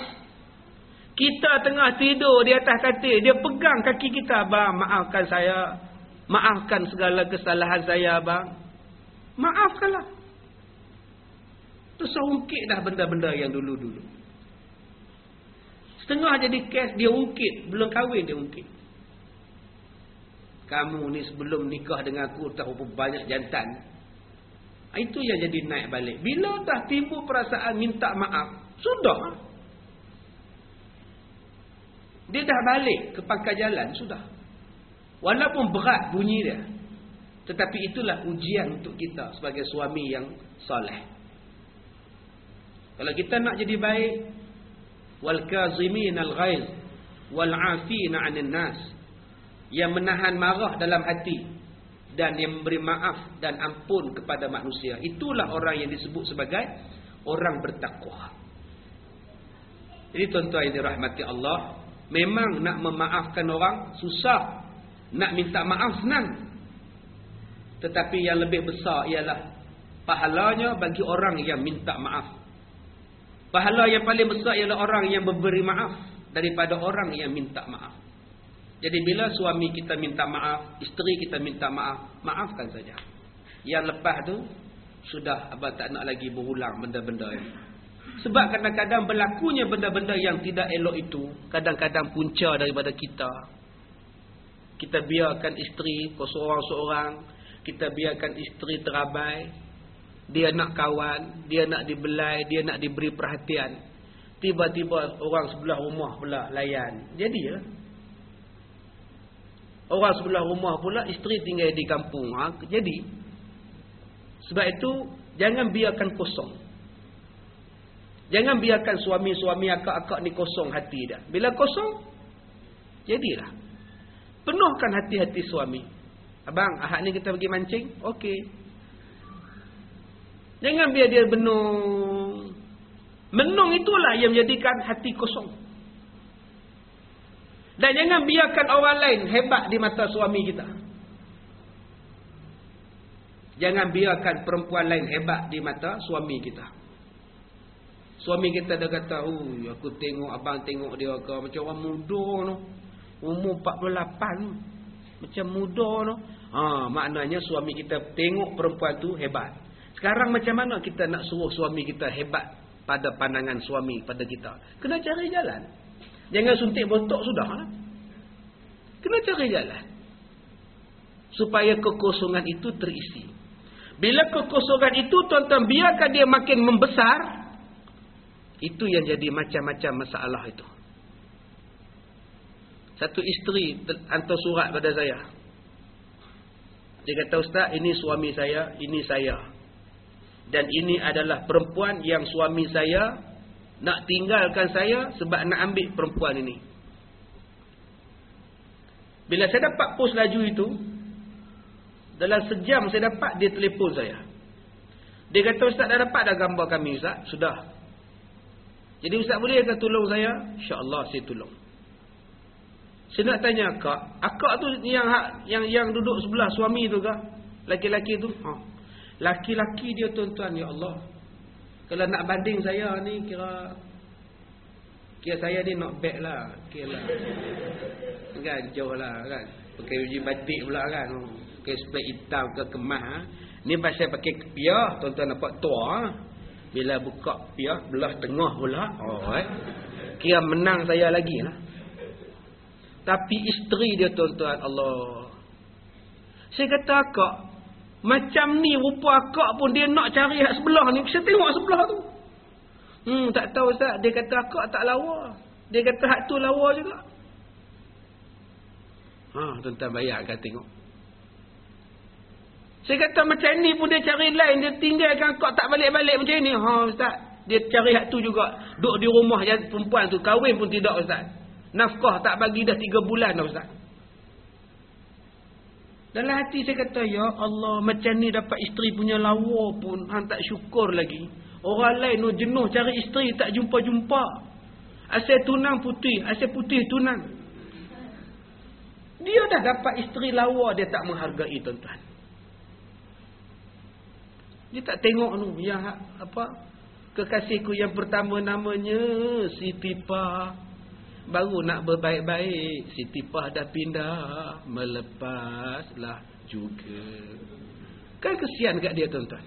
[SPEAKER 1] Kita tengah tidur di atas katil. Dia pegang kaki kita. Abang, maafkan saya. Maafkan segala kesalahan saya, abang. Maafkanlah. Itu seungkit dah benda-benda yang dulu-dulu. Setengah jadi kes, dia ungkit. Belum kahwin, dia ungkit. Kamu ni sebelum nikah dengan aku, tahu banyak jantan. Itu yang jadi naik balik. Bila dah timbul perasaan minta maaf, sudah. Dia dah balik ke pangkal jalan, sudah. Walaupun berat bunyi dia. Tetapi itulah ujian untuk kita sebagai suami yang soleh. Kalau kita nak jadi baik, wal kazimin al ghaiz wal afina 'anil nas yang menahan marah dalam hati dan yang memberi maaf dan ampun kepada manusia. Itulah orang yang disebut sebagai orang bertakwa. Jadi tuan-tuan yang dirahmati Allah, memang nak memaafkan orang susah. Nak minta maaf senang. Tetapi yang lebih besar ialah pahalanya bagi orang yang minta maaf. Pahala yang paling besar ialah orang yang memberi maaf daripada orang yang minta maaf. Jadi bila suami kita minta maaf, isteri kita minta maaf, maafkan saja. Yang lepas tu sudah abang tak nak lagi berulang benda-benda ini. Sebab kadang-kadang berlakunya benda-benda yang tidak elok itu, kadang-kadang punca daripada kita. Kita biarkan isteri seorang-seorang, kita biarkan isteri terabai, dia nak kawan, dia nak dibelai, dia nak diberi perhatian. Tiba-tiba orang sebelah rumah pula layan. Jadilah. Orang sebelah rumah pula isteri tinggal di kampung. Ha? Jadi sebab itu jangan biarkan kosong. Jangan biarkan suami-suami akak-akak ni kosong hati dia. Bila kosong jadilah. Penuhkan hati-hati suami. Abang, ahad ni kita pergi mancing? Okey. Jangan biar dia benung. Menung itulah yang menjadikan hati kosong. Dan jangan biarkan orang lain hebat di mata suami kita. Jangan biarkan perempuan lain hebat di mata suami kita. Suami kita dah kata, oh, aku tengok abang tengok dia ke macam orang muda no. Umur 48 no. Macam muda no. Ha, maknanya suami kita tengok perempuan tu hebat. Sekarang macam mana kita nak suruh suami kita hebat pada pandangan suami pada kita? Kena cari jalan. Jangan suntik botok sudah lah. Kena cari jalan. Supaya kekosongan itu terisi. Bila kekosongan itu tuan-tuan biarkan dia makin membesar. Itu yang jadi macam-macam masalah itu. Satu isteri hantar surat pada saya. Dia kata Ustaz ini suami saya, ini saya. Dan ini adalah perempuan yang suami saya nak tinggalkan saya sebab nak ambil perempuan ini. Bila saya dapat pos laju itu, dalam sejam saya dapat dia telefon saya. Dia kata Ustaz dah dapat dah gambar kami Ustaz? Sudah. Jadi Ustaz boleh ke tolong saya? InsyaAllah saya tolong. Saya nak tanya akak, akak tu yang yang yang duduk sebelah suami tu ke? Laki-laki tu? Ha. Laki-laki dia tuan-tuan ya Allah. Kalau nak banding saya ni kira kira saya ni not bad lah. Kira lah. Kan jauh lah kan. Pakai uji batik pula kan. Pakai spray hitam ke kemah. Ha? Ni pasal pakai kepiah. Tuan-tuan nampak tua. Ha? Bila buka piah belah tengah pula. Oh, eh. Kira menang saya lagi lah. Tapi isteri dia tuan-tuan Allah. Saya kata akak. Macam ni rupa akak pun dia nak cari hak sebelah ni. Saya tengok sebelah tu. Hmm, tak tahu Ustaz. Dia kata akak tak lawa. Dia kata hak tu lawa juga. Ha, tuan-tuan bayarkan tengok. Saya kata macam ni pun dia cari lain. Dia tinggalkan akak tak balik-balik macam ni. Ha, Ustaz. Dia cari hak tu juga. Duduk di rumah perempuan tu. Kahwin pun tidak Ustaz. Nafkah tak bagi dah tiga bulan dah Ustaz. Dalam hati saya kata, Ya Allah, macam ni dapat isteri punya lawa pun, hang tak syukur lagi. Orang lain no jenuh cari isteri, tak jumpa-jumpa. Asal tunang putih, asal putih tunang. Dia dah dapat isteri lawa, dia tak menghargai tuan-tuan. Dia tak tengok tu, yang apa, kekasihku yang pertama namanya Siti Pah. Baru nak berbaik-baik. Siti Pah dah pindah. Melepaslah juga. Kan kesian kat dia tuan-tuan?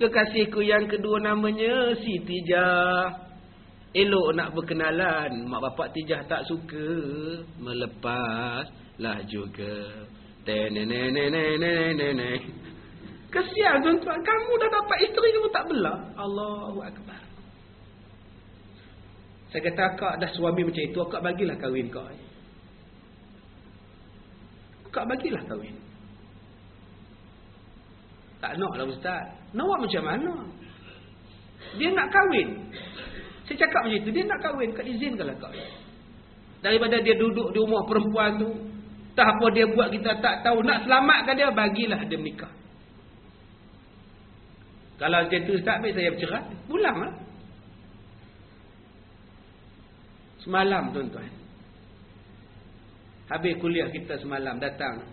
[SPEAKER 1] Kekasihku yang kedua namanya Siti Jah. Elok nak berkenalan. Mak bapak Tijah tak suka. Melepaslah juga. Kesian tuan-tuan Kamu dah dapat isteri kamu tak belah Allahu Akbar saya kata akak dah suami macam itu, akak bagilah kahwin kau. Akak bagilah kahwin. Tak nak lah ustaz. Nak macam mana? Dia nak kahwin. Saya cakap macam itu, dia nak kahwin, kak izinkanlah kau. Daripada dia duduk di rumah perempuan tu, tak apa dia buat kita tak tahu. Nak selamatkan dia, bagilah dia menikah. Kalau macam tu ustaz, saya bercerai. Pulang lah. Semalam tuan-tuan. Habis kuliah kita semalam datang.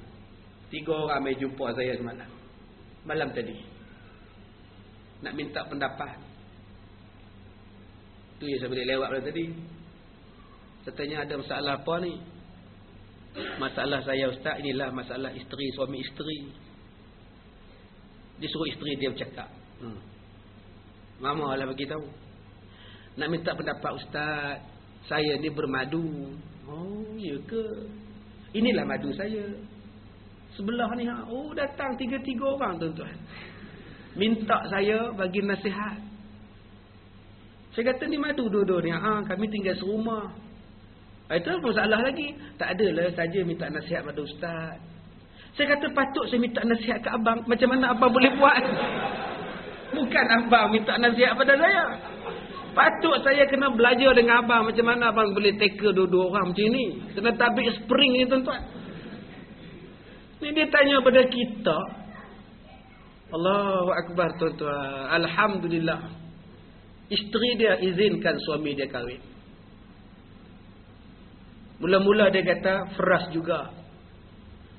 [SPEAKER 1] Tiga orang mai jumpa saya semalam. Malam tadi. Nak minta pendapat. Tu yang saya boleh lewat pada tadi. Saya tanya ada masalah apa ni? Masalah saya ustaz inilah masalah isteri suami isteri. Dia suruh isteri dia bercakap. Hmm. Mama lah bagi tahu. Nak minta pendapat ustaz saya ni bermadu. Oh, ya ke? Inilah madu saya. Sebelah ni, ha. oh datang tiga-tiga orang tuan-tuan. Minta saya bagi nasihat. Saya kata ni madu dua-dua ni. Ha, kami tinggal serumah. Ah, itu apa masalah lagi? Tak adalah saja minta nasihat pada ustaz. Saya kata patut saya minta nasihat ke abang. Macam mana abang boleh buat? (laughs) Bukan abang minta nasihat pada saya. Patut saya kena belajar dengan abang macam mana abang boleh teka dua-dua orang macam ni. Kena tabik spring ni tuan-tuan. Ni dia tanya pada kita. Allahu Akbar tuan-tuan. Alhamdulillah. Isteri dia izinkan suami dia kahwin. Mula-mula dia kata feras juga.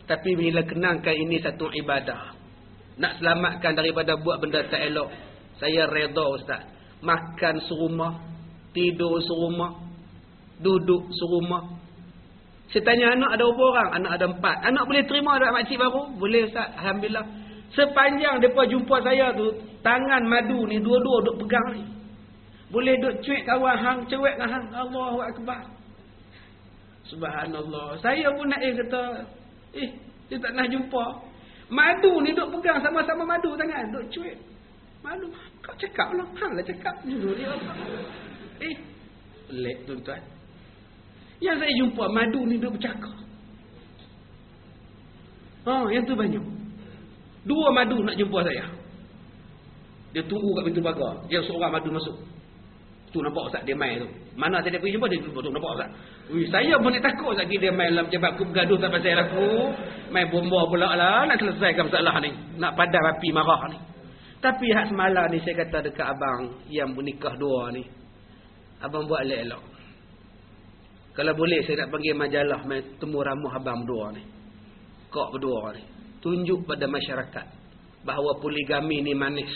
[SPEAKER 1] Tapi bila kenangkan ini satu ibadah. Nak selamatkan daripada buat benda tak elok. Saya reda ustaz makan serumah, tidur serumah, duduk serumah. Saya tanya anak ada berapa orang? Anak ada empat. Anak boleh terima ada makcik baru? Boleh Ustaz. Alhamdulillah. Sepanjang mereka jumpa saya tu, tangan madu ni dua-dua duk pegang ni. Boleh duk cuik kawan hang, cuik dengan hang. Allahu Akbar. Subhanallah. Saya pun nak eh kata, eh, dia tak nak jumpa. Madu ni duk pegang sama-sama madu tangan. Duk cuik. Madu. Kau cakap lah. Hang lah cakap. Nyuruh dia. Eh. Lek tuan-tuan. Yang saya jumpa madu ni dia bercakap. Ha, yang tu banyak. Dua madu nak jumpa saya. Dia tunggu kat pintu pagar. Dia seorang madu masuk. Tu nampak Ustaz dia main tu. Mana saya pergi jumpa dia tu nampak Ustaz. Ui, saya pun nak takut Ustaz dia main dalam jabat aku bergaduh tak pasal aku. Main bomba pula lah nak selesaikan masalah ni. Nak padam api marah ni. Tapi hak semalam ni saya kata dekat abang yang menikah dua ni. Abang buat elok-elok. Kalau boleh saya nak panggil majalah main temu ramuh abang berdua ni. Kok berdua ni. Tunjuk pada masyarakat bahawa poligami ni manis.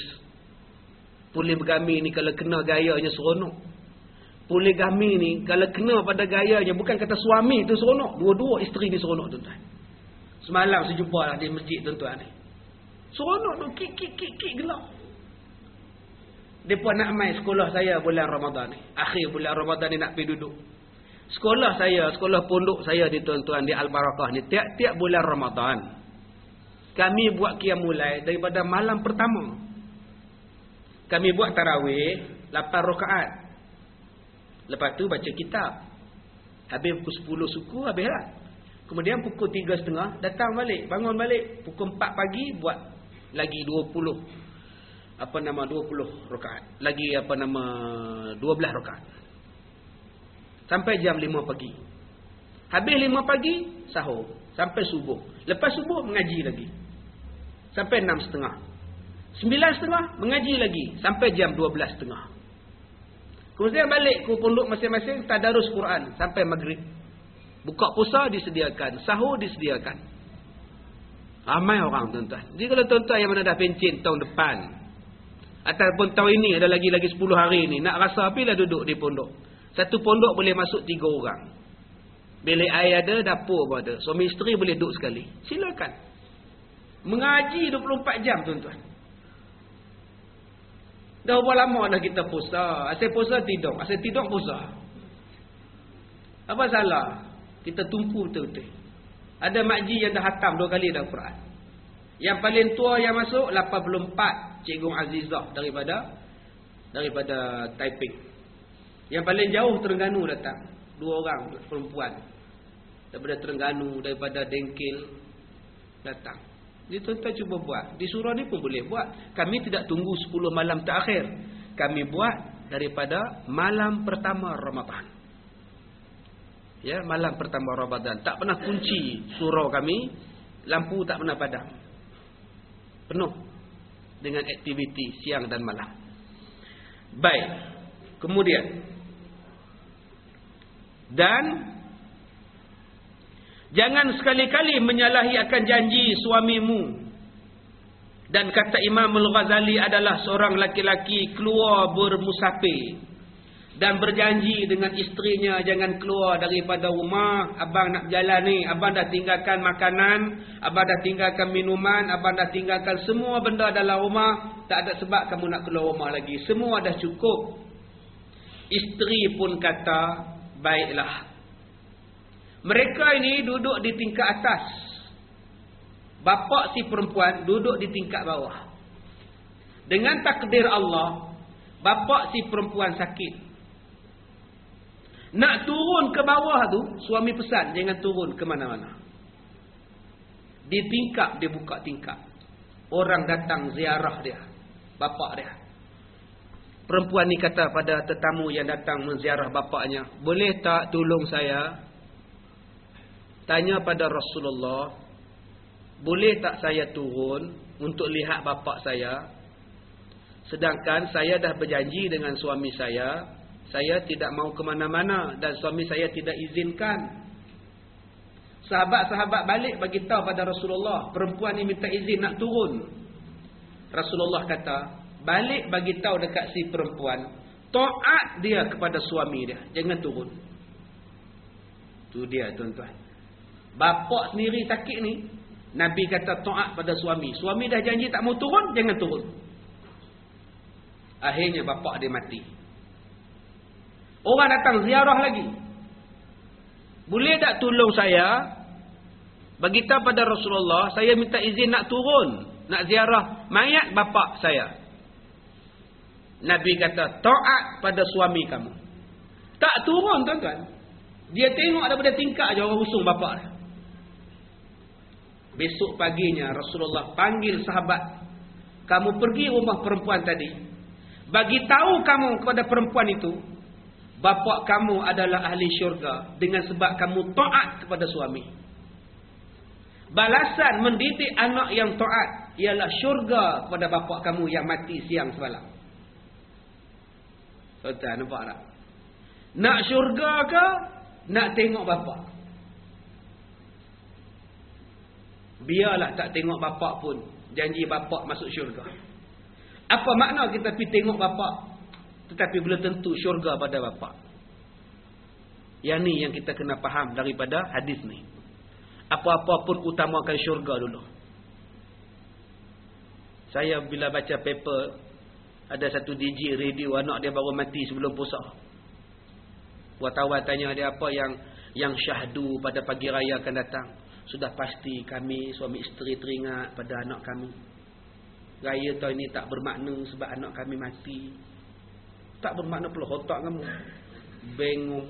[SPEAKER 1] Poligami ni kalau kena gayanya seronok. Poligami ni kalau kena pada gayanya bukan kata suami tu seronok. Dua-dua isteri ni seronok tuan-tuan. Semalam saya jumpa lah di masjid tuan-tuan ni. Seronok tu kik kik kik kik gelap. Depa nak mai sekolah saya bulan Ramadan ni. Akhir bulan Ramadan ni nak pergi duduk. Sekolah saya, sekolah pondok saya di tuan-tuan di Al-Barakah ni tiap-tiap bulan Ramadan. Kami buat qiyam mulai daripada malam pertama. Kami buat tarawih 8 rakaat. Lepas tu baca kitab. Habis pukul 10 suku habislah. Kemudian pukul 3.30 datang balik, bangun balik. Pukul 4 pagi buat lagi 20 apa nama 20 rakaat. Lagi apa nama 12 rakaat. Sampai jam 5 pagi. Habis 5 pagi sahur sampai subuh. Lepas subuh mengaji lagi. Sampai 6.30. 9.30 mengaji lagi sampai jam 12.30. Kemudian balik ke pondok masing-masing tadarus Quran sampai maghrib. Buka puasa disediakan, sahur disediakan. Ramai orang tuan-tuan. Jadi kalau tuan-tuan yang mana dah pencin tahun depan. Ataupun tahun ini ada lagi-lagi 10 hari ini. Nak rasa apalah duduk di pondok. Satu pondok boleh masuk 3 orang. Bilik air ada, dapur pun ada. Suami isteri boleh duduk sekali. Silakan. Mengaji 24 jam tuan-tuan. Dah berapa lama dah kita puasa. Asyik puasa tidur. Asyik tidur puasa. Apa salah? Kita tumpu betul-betul. Ada makji yang dah hatam dua kali dalam Quran. Yang paling tua yang masuk 84 Cikgu Azizah daripada daripada Taiping. Yang paling jauh Terengganu datang. Dua orang perempuan. Daripada Terengganu, daripada Dengkil datang. Jadi tuan-tuan cuba buat. Di surah ni pun boleh buat. Kami tidak tunggu 10 malam terakhir. Kami buat daripada malam pertama Ramadan. Ya, malam pertama Ramadan. Tak pernah kunci surau kami. Lampu tak pernah padam. Penuh. Dengan aktiviti siang dan malam. Baik. Kemudian. Dan. Jangan sekali-kali menyalahi akan janji suamimu. Dan kata Imam Al-Ghazali adalah seorang laki-laki keluar bermusafir dan berjanji dengan istrinya jangan keluar daripada rumah. Abang nak jalan ni abang dah tinggalkan makanan abang dah tinggalkan minuman abang dah tinggalkan semua benda dalam rumah. Tak ada sebab kamu nak keluar rumah lagi. Semua dah cukup. Isteri pun kata baiklah. Mereka ini duduk di tingkat atas. Bapa si perempuan duduk di tingkat bawah. Dengan takdir Allah bapa si perempuan sakit nak turun ke bawah tu, suami pesan jangan turun ke mana-mana. Di tingkap dia buka tingkap. Orang datang ziarah dia. Bapak dia. Perempuan ni kata pada tetamu yang datang menziarah bapaknya. Boleh tak tolong saya? Tanya pada Rasulullah. Boleh tak saya turun untuk lihat bapak saya? Sedangkan saya dah berjanji dengan suami saya saya tidak mau ke mana-mana dan suami saya tidak izinkan. Sahabat-sahabat balik bagi tahu pada Rasulullah, perempuan ini minta izin nak turun. Rasulullah kata, balik bagi tahu dekat si perempuan, taat dia kepada suami dia, jangan turun. Tu dia tuan-tuan. Bapak sendiri sakit ni, Nabi kata taat pada suami. Suami dah janji tak mau turun, jangan turun. Akhirnya bapak dia mati. Orang datang ziarah lagi. Boleh tak tolong saya? Beritahu pada Rasulullah, saya minta izin nak turun. Nak ziarah mayat bapa saya. Nabi kata, taat pada suami kamu. Tak turun tuan-tuan. Dia tengok daripada tingkap je orang usung bapa dia. Besok paginya Rasulullah panggil sahabat. Kamu pergi rumah perempuan tadi. Bagi tahu kamu kepada perempuan itu bapa kamu adalah ahli syurga dengan sebab kamu taat kepada suami. Balasan mendidik anak yang taat ialah syurga kepada bapa kamu yang mati siang semalam. Tuan-tuan nampak tak? Nak syurga ke? Nak tengok bapa? Biarlah tak tengok bapa pun. Janji bapa masuk syurga. Apa makna kita pergi tengok bapa? Tetapi belum tentu syurga pada bapa. Yang ni yang kita kena faham daripada hadis ni. Apa-apa pun utamakan syurga dulu. Saya bila baca paper, ada satu DJ radio anak dia baru mati sebelum puasa. Wartawan tanya dia apa yang yang syahdu pada pagi raya akan datang. Sudah pasti kami suami isteri teringat pada anak kami. Raya tahun ini tak bermakna sebab anak kami mati tak bermakna pula otak kamu bengong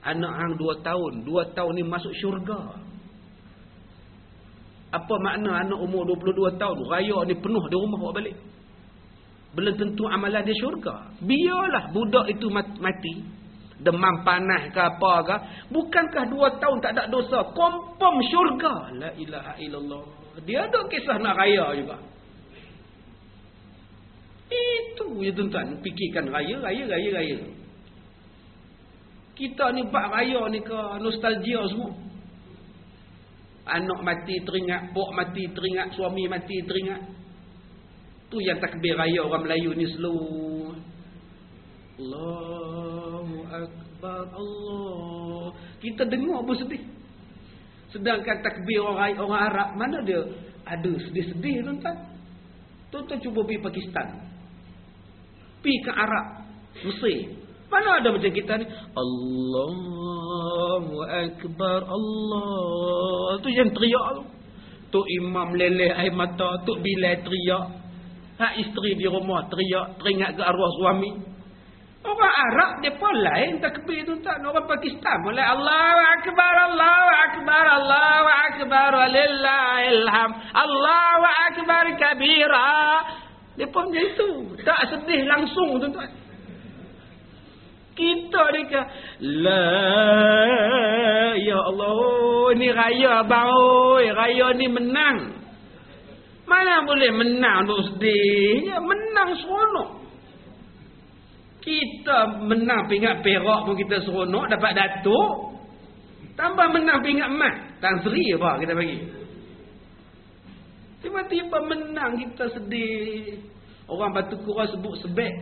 [SPEAKER 1] anak hang dua tahun dua tahun ni masuk syurga apa makna anak umur 22 tahun raya ni penuh di rumah bawa balik belum tentu amalan dia syurga. Biarlah budak itu mati. Demam panas ke apa ke. Bukankah dua tahun tak ada dosa. Kompom syurga. La ilaha illallah. Dia ada kisah nak raya juga. Itu ya tuan-tuan. Fikirkan raya, raya, raya, raya. Kita ni bak raya ni ke nostalgia semua. Anak mati teringat, pok mati teringat, suami mati teringat. Tu yang takbir raya orang Melayu ni slow. Allahu Akbar Allah. Kita dengar pun sedih. Sedangkan takbir orang orang Arab mana dia ada sedih-sedih tuan-tuan. Tuan-tuan cuba pergi Pakistan. Pergi ke Arab, Mesir. Mana ada macam kita ni? Allahu Akbar Allah. Tu yang teriak tu. Tok Imam leleh air mata, Tok Bilal teriak. Hak isteri di rumah teriak, teringat ke arwah suami. Orang Arab dia pun lain takbir tu tak. Orang Pakistan mulai Allahu Akbar, Allahu Akbar, Allahu Akbar, Walillahilham, Allahu Akbar kabira. Dia pun macam itu. Tak sedih langsung tu tak. Kita ke La Ya Allah Ni raya bau Raya ni menang mana boleh menang duk sedih? Ya, menang seronok. Kita menang pingat perak pun kita seronok dapat datuk. Tambah menang pingat emas. Tan Sri apa kita bagi. Tiba-tiba menang kita sedih. Orang batu kura sebut sebek.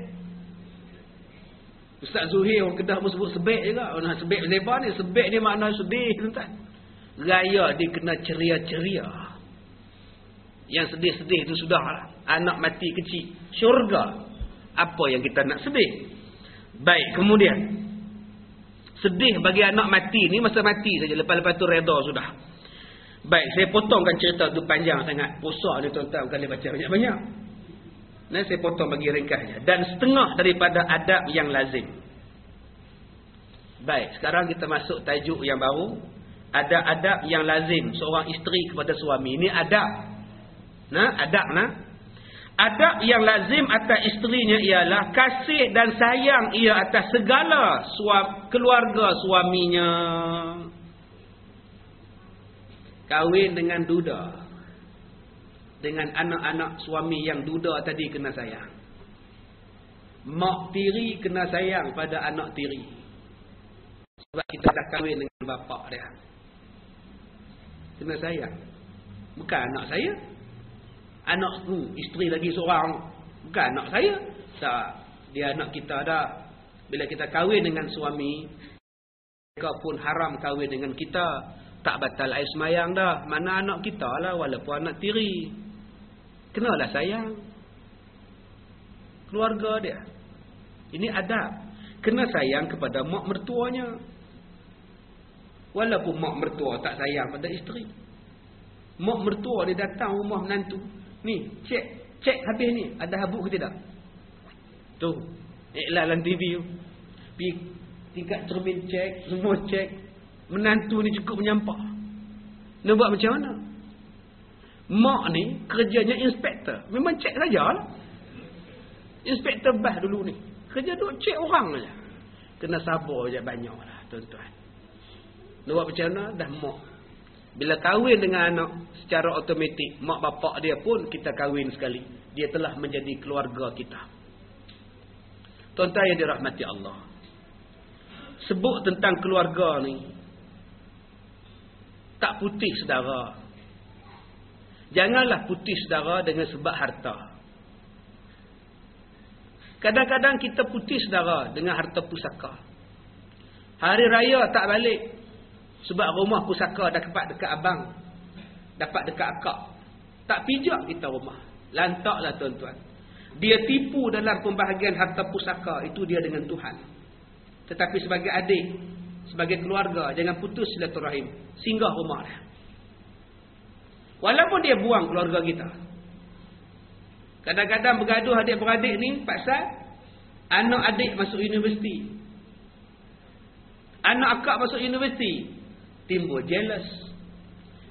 [SPEAKER 1] Ustaz Zuhir orang Kedah pun sebut sebek juga. Orang sebek lebar ni. Sebek ni makna sedih. Tuan. Raya dia kena ceria-ceria. Yang sedih-sedih itu sudah anak mati kecil. Syurga. Apa yang kita nak sedih? Baik, kemudian. Sedih bagi anak mati ni masa mati saja. Lepas-lepas tu reda sudah. Baik, saya potongkan cerita tu panjang sangat. Puasa ni tuan-tuan kali baca banyak-banyak. Nah, saya potong bagi ringkasnya. Dan setengah daripada adab yang lazim. Baik, sekarang kita masuk tajuk yang baru. Ada adab yang lazim seorang isteri kepada suami. Ini adab Nah, adab nah. Adab yang lazim atas isterinya ialah kasih dan sayang ia atas segala suam, keluarga suaminya. Kawin dengan duda. Dengan anak-anak suami yang duda tadi kena sayang. Mak tiri kena sayang pada anak tiri. Sebab kita dah kahwin dengan bapa dia. Kena sayang. Bukan anak saya anakku, isteri lagi seorang. Bukan anak saya. Tak. Dia anak kita dah. Bila kita kahwin dengan suami, mereka pun haram kahwin dengan kita. Tak batal air semayang dah. Mana anak kita lah walaupun anak tiri. Kenalah sayang. Keluarga dia. Ini adab. Kena sayang kepada mak mertuanya. Walaupun mak mertua tak sayang pada isteri. Mak mertua dia datang rumah menantu. Ni, cek. Cek habis ni. Ada habuk ke tidak? Tu. Iklan dalam TV tu. Pergi tingkat cermin cek. Semua cek. Menantu ni cukup menyampah. Nak buat macam mana? Mak ni kerjanya inspektor. Memang cek sajalah. Inspektor bah dulu ni. Kerja tu cek orang saja. Kena sabar je banyak lah tuan-tuan. Nak buat macam mana? Dah mak bila kahwin dengan anak secara automatik, mak bapak dia pun kita kahwin sekali. Dia telah menjadi keluarga kita. Tuan-tuan yang dirahmati Allah. Sebut tentang keluarga ni. Tak putih sedara. Janganlah putih sedara dengan sebab harta. Kadang-kadang kita putih sedara dengan harta pusaka. Hari raya tak balik. Sebab rumah pusaka dah dapat dekat abang. Dapat dekat akak. Tak pijak kita rumah. Lantaklah tuan-tuan. Dia tipu dalam pembahagian harta pusaka. Itu dia dengan Tuhan. Tetapi sebagai adik. Sebagai keluarga. Jangan putus silaturahim. Singgah rumah dia. Walaupun dia buang keluarga kita. Kadang-kadang bergaduh adik-beradik ni. Pasal. Anak adik masuk universiti. Anak akak masuk universiti timbul jealous.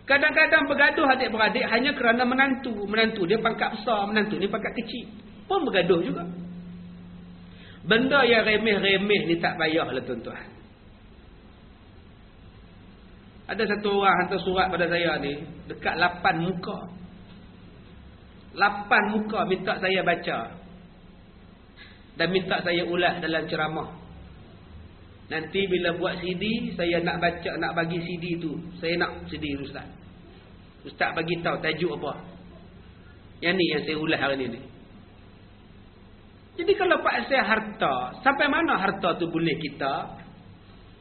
[SPEAKER 1] Kadang-kadang bergaduh adik-beradik hanya kerana menantu. Menantu dia pangkat besar, menantu ni pangkat kecil. pun bergaduh juga. Benda yang remeh-remeh ni tak payahlah tuan-tuan. Ada satu orang hantar surat pada saya ni dekat lapan muka. Lapan muka minta saya baca. Dan minta saya ulas dalam ceramah. Nanti bila buat CD, saya nak baca, nak bagi CD tu. Saya nak CD Ustaz. Ustaz bagi tahu tajuk apa. Yang ni yang saya ulas hari ni. Jadi kalau Pak saya harta, sampai mana harta tu boleh kita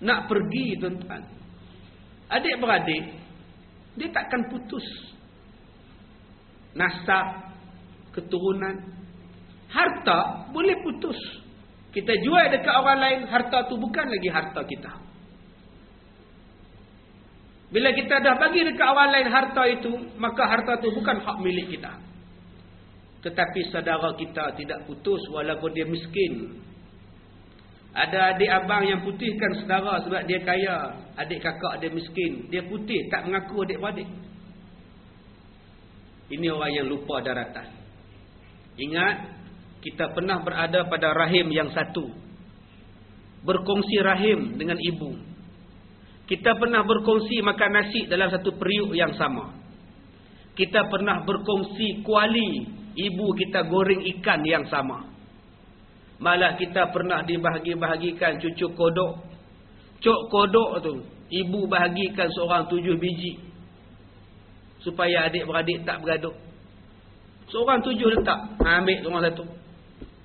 [SPEAKER 1] nak pergi tuan-tuan? Adik-beradik, dia takkan putus. Nasab, keturunan. Harta boleh putus. Kita jual dekat orang lain, harta tu bukan lagi harta kita. Bila kita dah bagi dekat orang lain harta itu, maka harta tu bukan hak milik kita. Tetapi saudara kita tidak putus walaupun dia miskin. Ada adik abang yang putihkan saudara sebab dia kaya. Adik kakak dia miskin. Dia putih. Tak mengaku adik-beradik. Ini orang yang lupa daratan. Ingat. Kita pernah berada pada rahim yang satu. Berkongsi rahim dengan ibu. Kita pernah berkongsi makan nasi dalam satu periuk yang sama. Kita pernah berkongsi kuali. Ibu kita goreng ikan yang sama. Malah kita pernah dibahagi-bahagikan cucu kodok. Cok kodok tu. Ibu bahagikan seorang tujuh biji. Supaya adik-beradik tak bergaduh. Seorang tujuh letak. Ha, ambil seorang satu.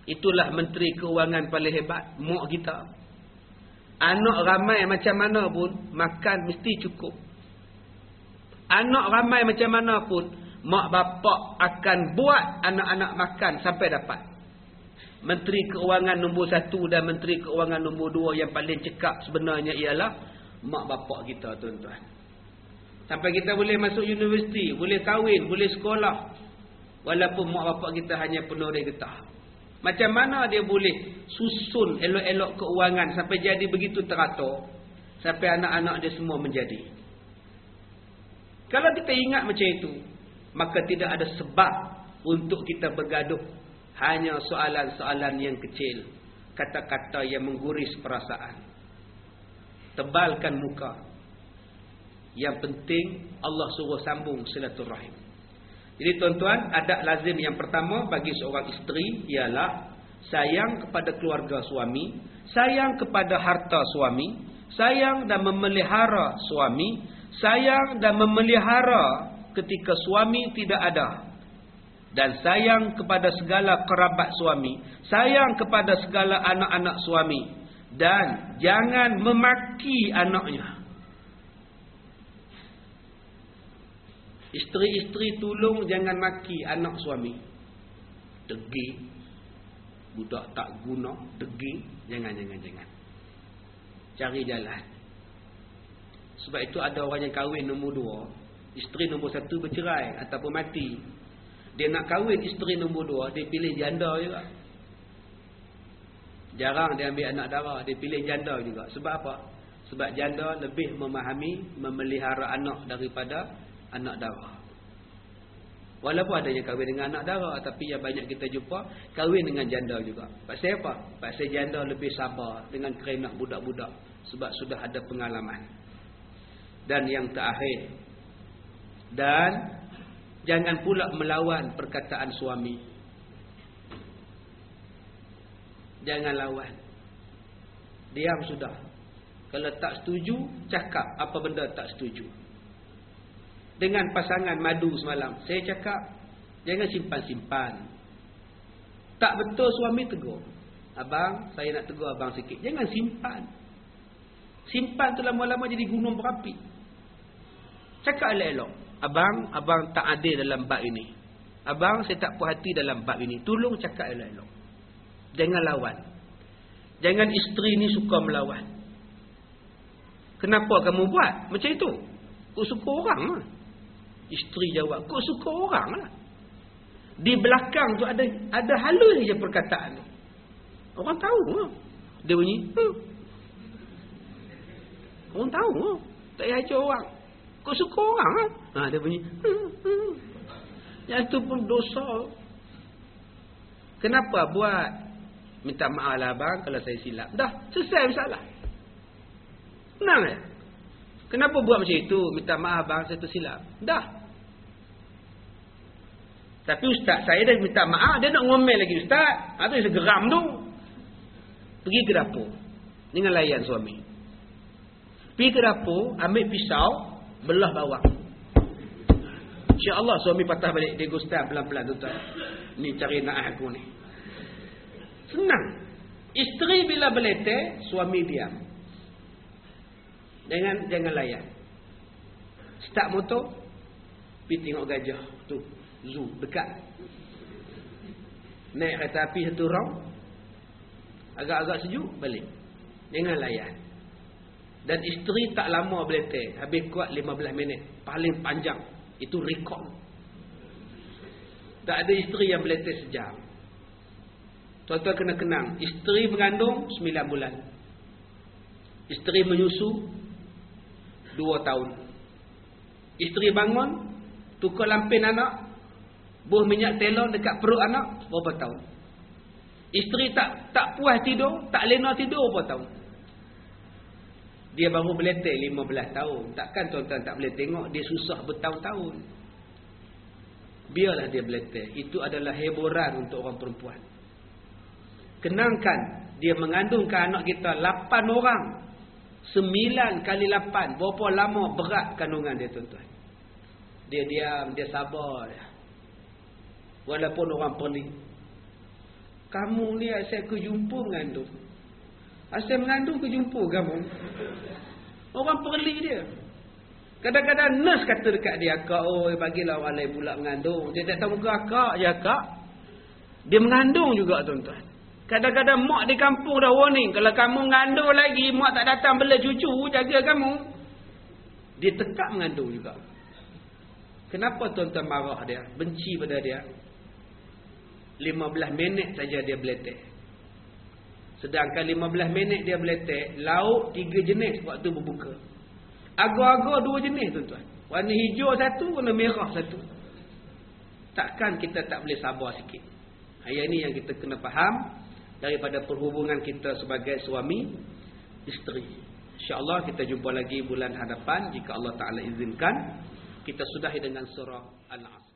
[SPEAKER 1] Itulah menteri keuangan paling hebat. Mak kita. Anak ramai macam mana pun. Makan mesti cukup. Anak ramai macam mana pun. Mak bapak akan buat anak-anak makan sampai dapat. Menteri Keuangan nombor satu dan Menteri Keuangan nombor dua yang paling cekap sebenarnya ialah mak bapak kita tuan-tuan. Sampai kita boleh masuk universiti, boleh kahwin, boleh sekolah. Walaupun mak bapak kita hanya dari getah. Macam mana dia boleh susun elok-elok keuangan sampai jadi begitu teratur. Sampai anak-anak dia semua menjadi. Kalau kita ingat macam itu. Maka tidak ada sebab untuk kita bergaduh hanya soalan-soalan yang kecil. Kata-kata yang mengguris perasaan. Tebalkan muka. Yang penting Allah suruh sambung silaturahim. Jadi tuan-tuan, adat lazim yang pertama bagi seorang isteri ialah sayang kepada keluarga suami, sayang kepada harta suami, sayang dan memelihara suami, sayang dan memelihara ketika suami tidak ada dan sayang kepada segala kerabat suami, sayang kepada segala anak-anak suami dan jangan memaki anaknya. Isteri-isteri tolong jangan maki anak suami. Degi. Budak tak guna, degi. Jangan jangan jangan. Cari jalan. Sebab itu ada orang yang kahwin nombor dua, isteri nombor satu bercerai ataupun mati. Dia nak kahwin isteri nombor dua, dia pilih janda juga. Jarang dia ambil anak darah, dia pilih janda juga. Sebab apa? Sebab janda lebih memahami, memelihara anak daripada anak darah. Walaupun ada yang kahwin dengan anak darah, tapi yang banyak kita jumpa, kahwin dengan janda juga. Pasal apa? Pasal janda lebih sabar dengan kerenak budak-budak. Sebab sudah ada pengalaman. Dan yang terakhir. Dan Jangan pula melawan perkataan suami. Jangan lawan. Diam sudah. Kalau tak setuju, cakap apa benda tak setuju. Dengan pasangan madu semalam, saya cakap, jangan simpan-simpan. Tak betul suami tegur. Abang, saya nak tegur abang sikit. Jangan simpan. Simpan tu lama-lama jadi gunung berapi. Cakap elok-elok. Abang, abang tak adil dalam bab ini. Abang, saya tak puas hati dalam bab ini. Tolong cakap elok-elok. Jangan lawan. Jangan isteri ni suka melawan. Kenapa kamu buat macam itu? Kau suka orang lah. Isteri jawab, kau suka orang lah. Di belakang tu ada ada halus je perkataan tu. Orang tahu lah. Dia bunyi, hmm. Orang tahu lah. Tak payah orang. Kau suka orang kan? Ha, dia bunyi. Hmm, hmm. Yang itu pun dosa. Kenapa buat? Minta maaf lah abang kalau saya silap. Dah, selesai masalah. Senang eh? Kenapa buat macam itu? Minta maaf abang saya tersilap. Dah. Tapi ustaz saya dah minta maaf. Dia nak ngomel lagi ustaz. Itu yang segeram tu. Pergi ke dapur. Dengan layan suami. Pergi ke dapur. Ambil pisau. Belah bawang. InsyaAllah suami patah balik. Dia gustaf pelan-pelan tuan. Ni cari nak aku ni. Senang. Isteri bila belete, suami diam. Jangan jangan layan. Start motor, pergi tengok gajah tu, zoo dekat. Naik kereta api satu round. Agak-agak sejuk balik. Jangan layan. Dan isteri tak lama belete, habis kuat 15 minit, paling panjang. Itu rekod. Tak ada isteri yang belete sejam. Tuan-tuan kena kenang. Isteri mengandung 9 bulan. Isteri menyusu 2 tahun. Isteri bangun. Tukar lampin anak. Buh minyak telon dekat perut anak. Berapa tahun. Isteri tak tak puas tidur. Tak lena tidur berapa tahun. Dia baru beletek 15 tahun. Takkan tuan-tuan tak boleh tengok. Dia susah bertahun-tahun. Biarlah dia beletek. Itu adalah hiburan untuk orang perempuan. Kenangkan dia mengandungkan anak kita 8 orang. 9 kali 8. Berapa lama berat kandungan dia tuan-tuan. Dia diam, dia sabar. Walaupun orang pelik. Kamu ni saya kejumpa mengandung. Asal mengandung kejumpa kamu. Orang pelik dia. Kadang-kadang nurse kata dekat dia, Kak, oh bagilah orang lain pula mengandung. Dia tak tahu muka akak je akak. Dia mengandung juga tuan-tuan. Kadang-kadang mak di kampung dah warning. Kalau kamu mengandung lagi, mak tak datang bela cucu, jaga kamu. Dia tekak mengandung juga. Kenapa tuan-tuan marah dia? Benci pada dia? 15 minit saja dia beletek. Sedangkan 15 minit dia beletek, lauk 3 jenis waktu berbuka. Agar-agar 2 jenis tuan-tuan. Warna hijau satu, warna merah satu. Takkan kita tak boleh sabar sikit. Ayat ini yang kita kena faham daripada perhubungan kita sebagai suami isteri. Insya-Allah kita jumpa lagi bulan hadapan jika Allah Taala izinkan. Kita sudahi dengan surah Al-Asr.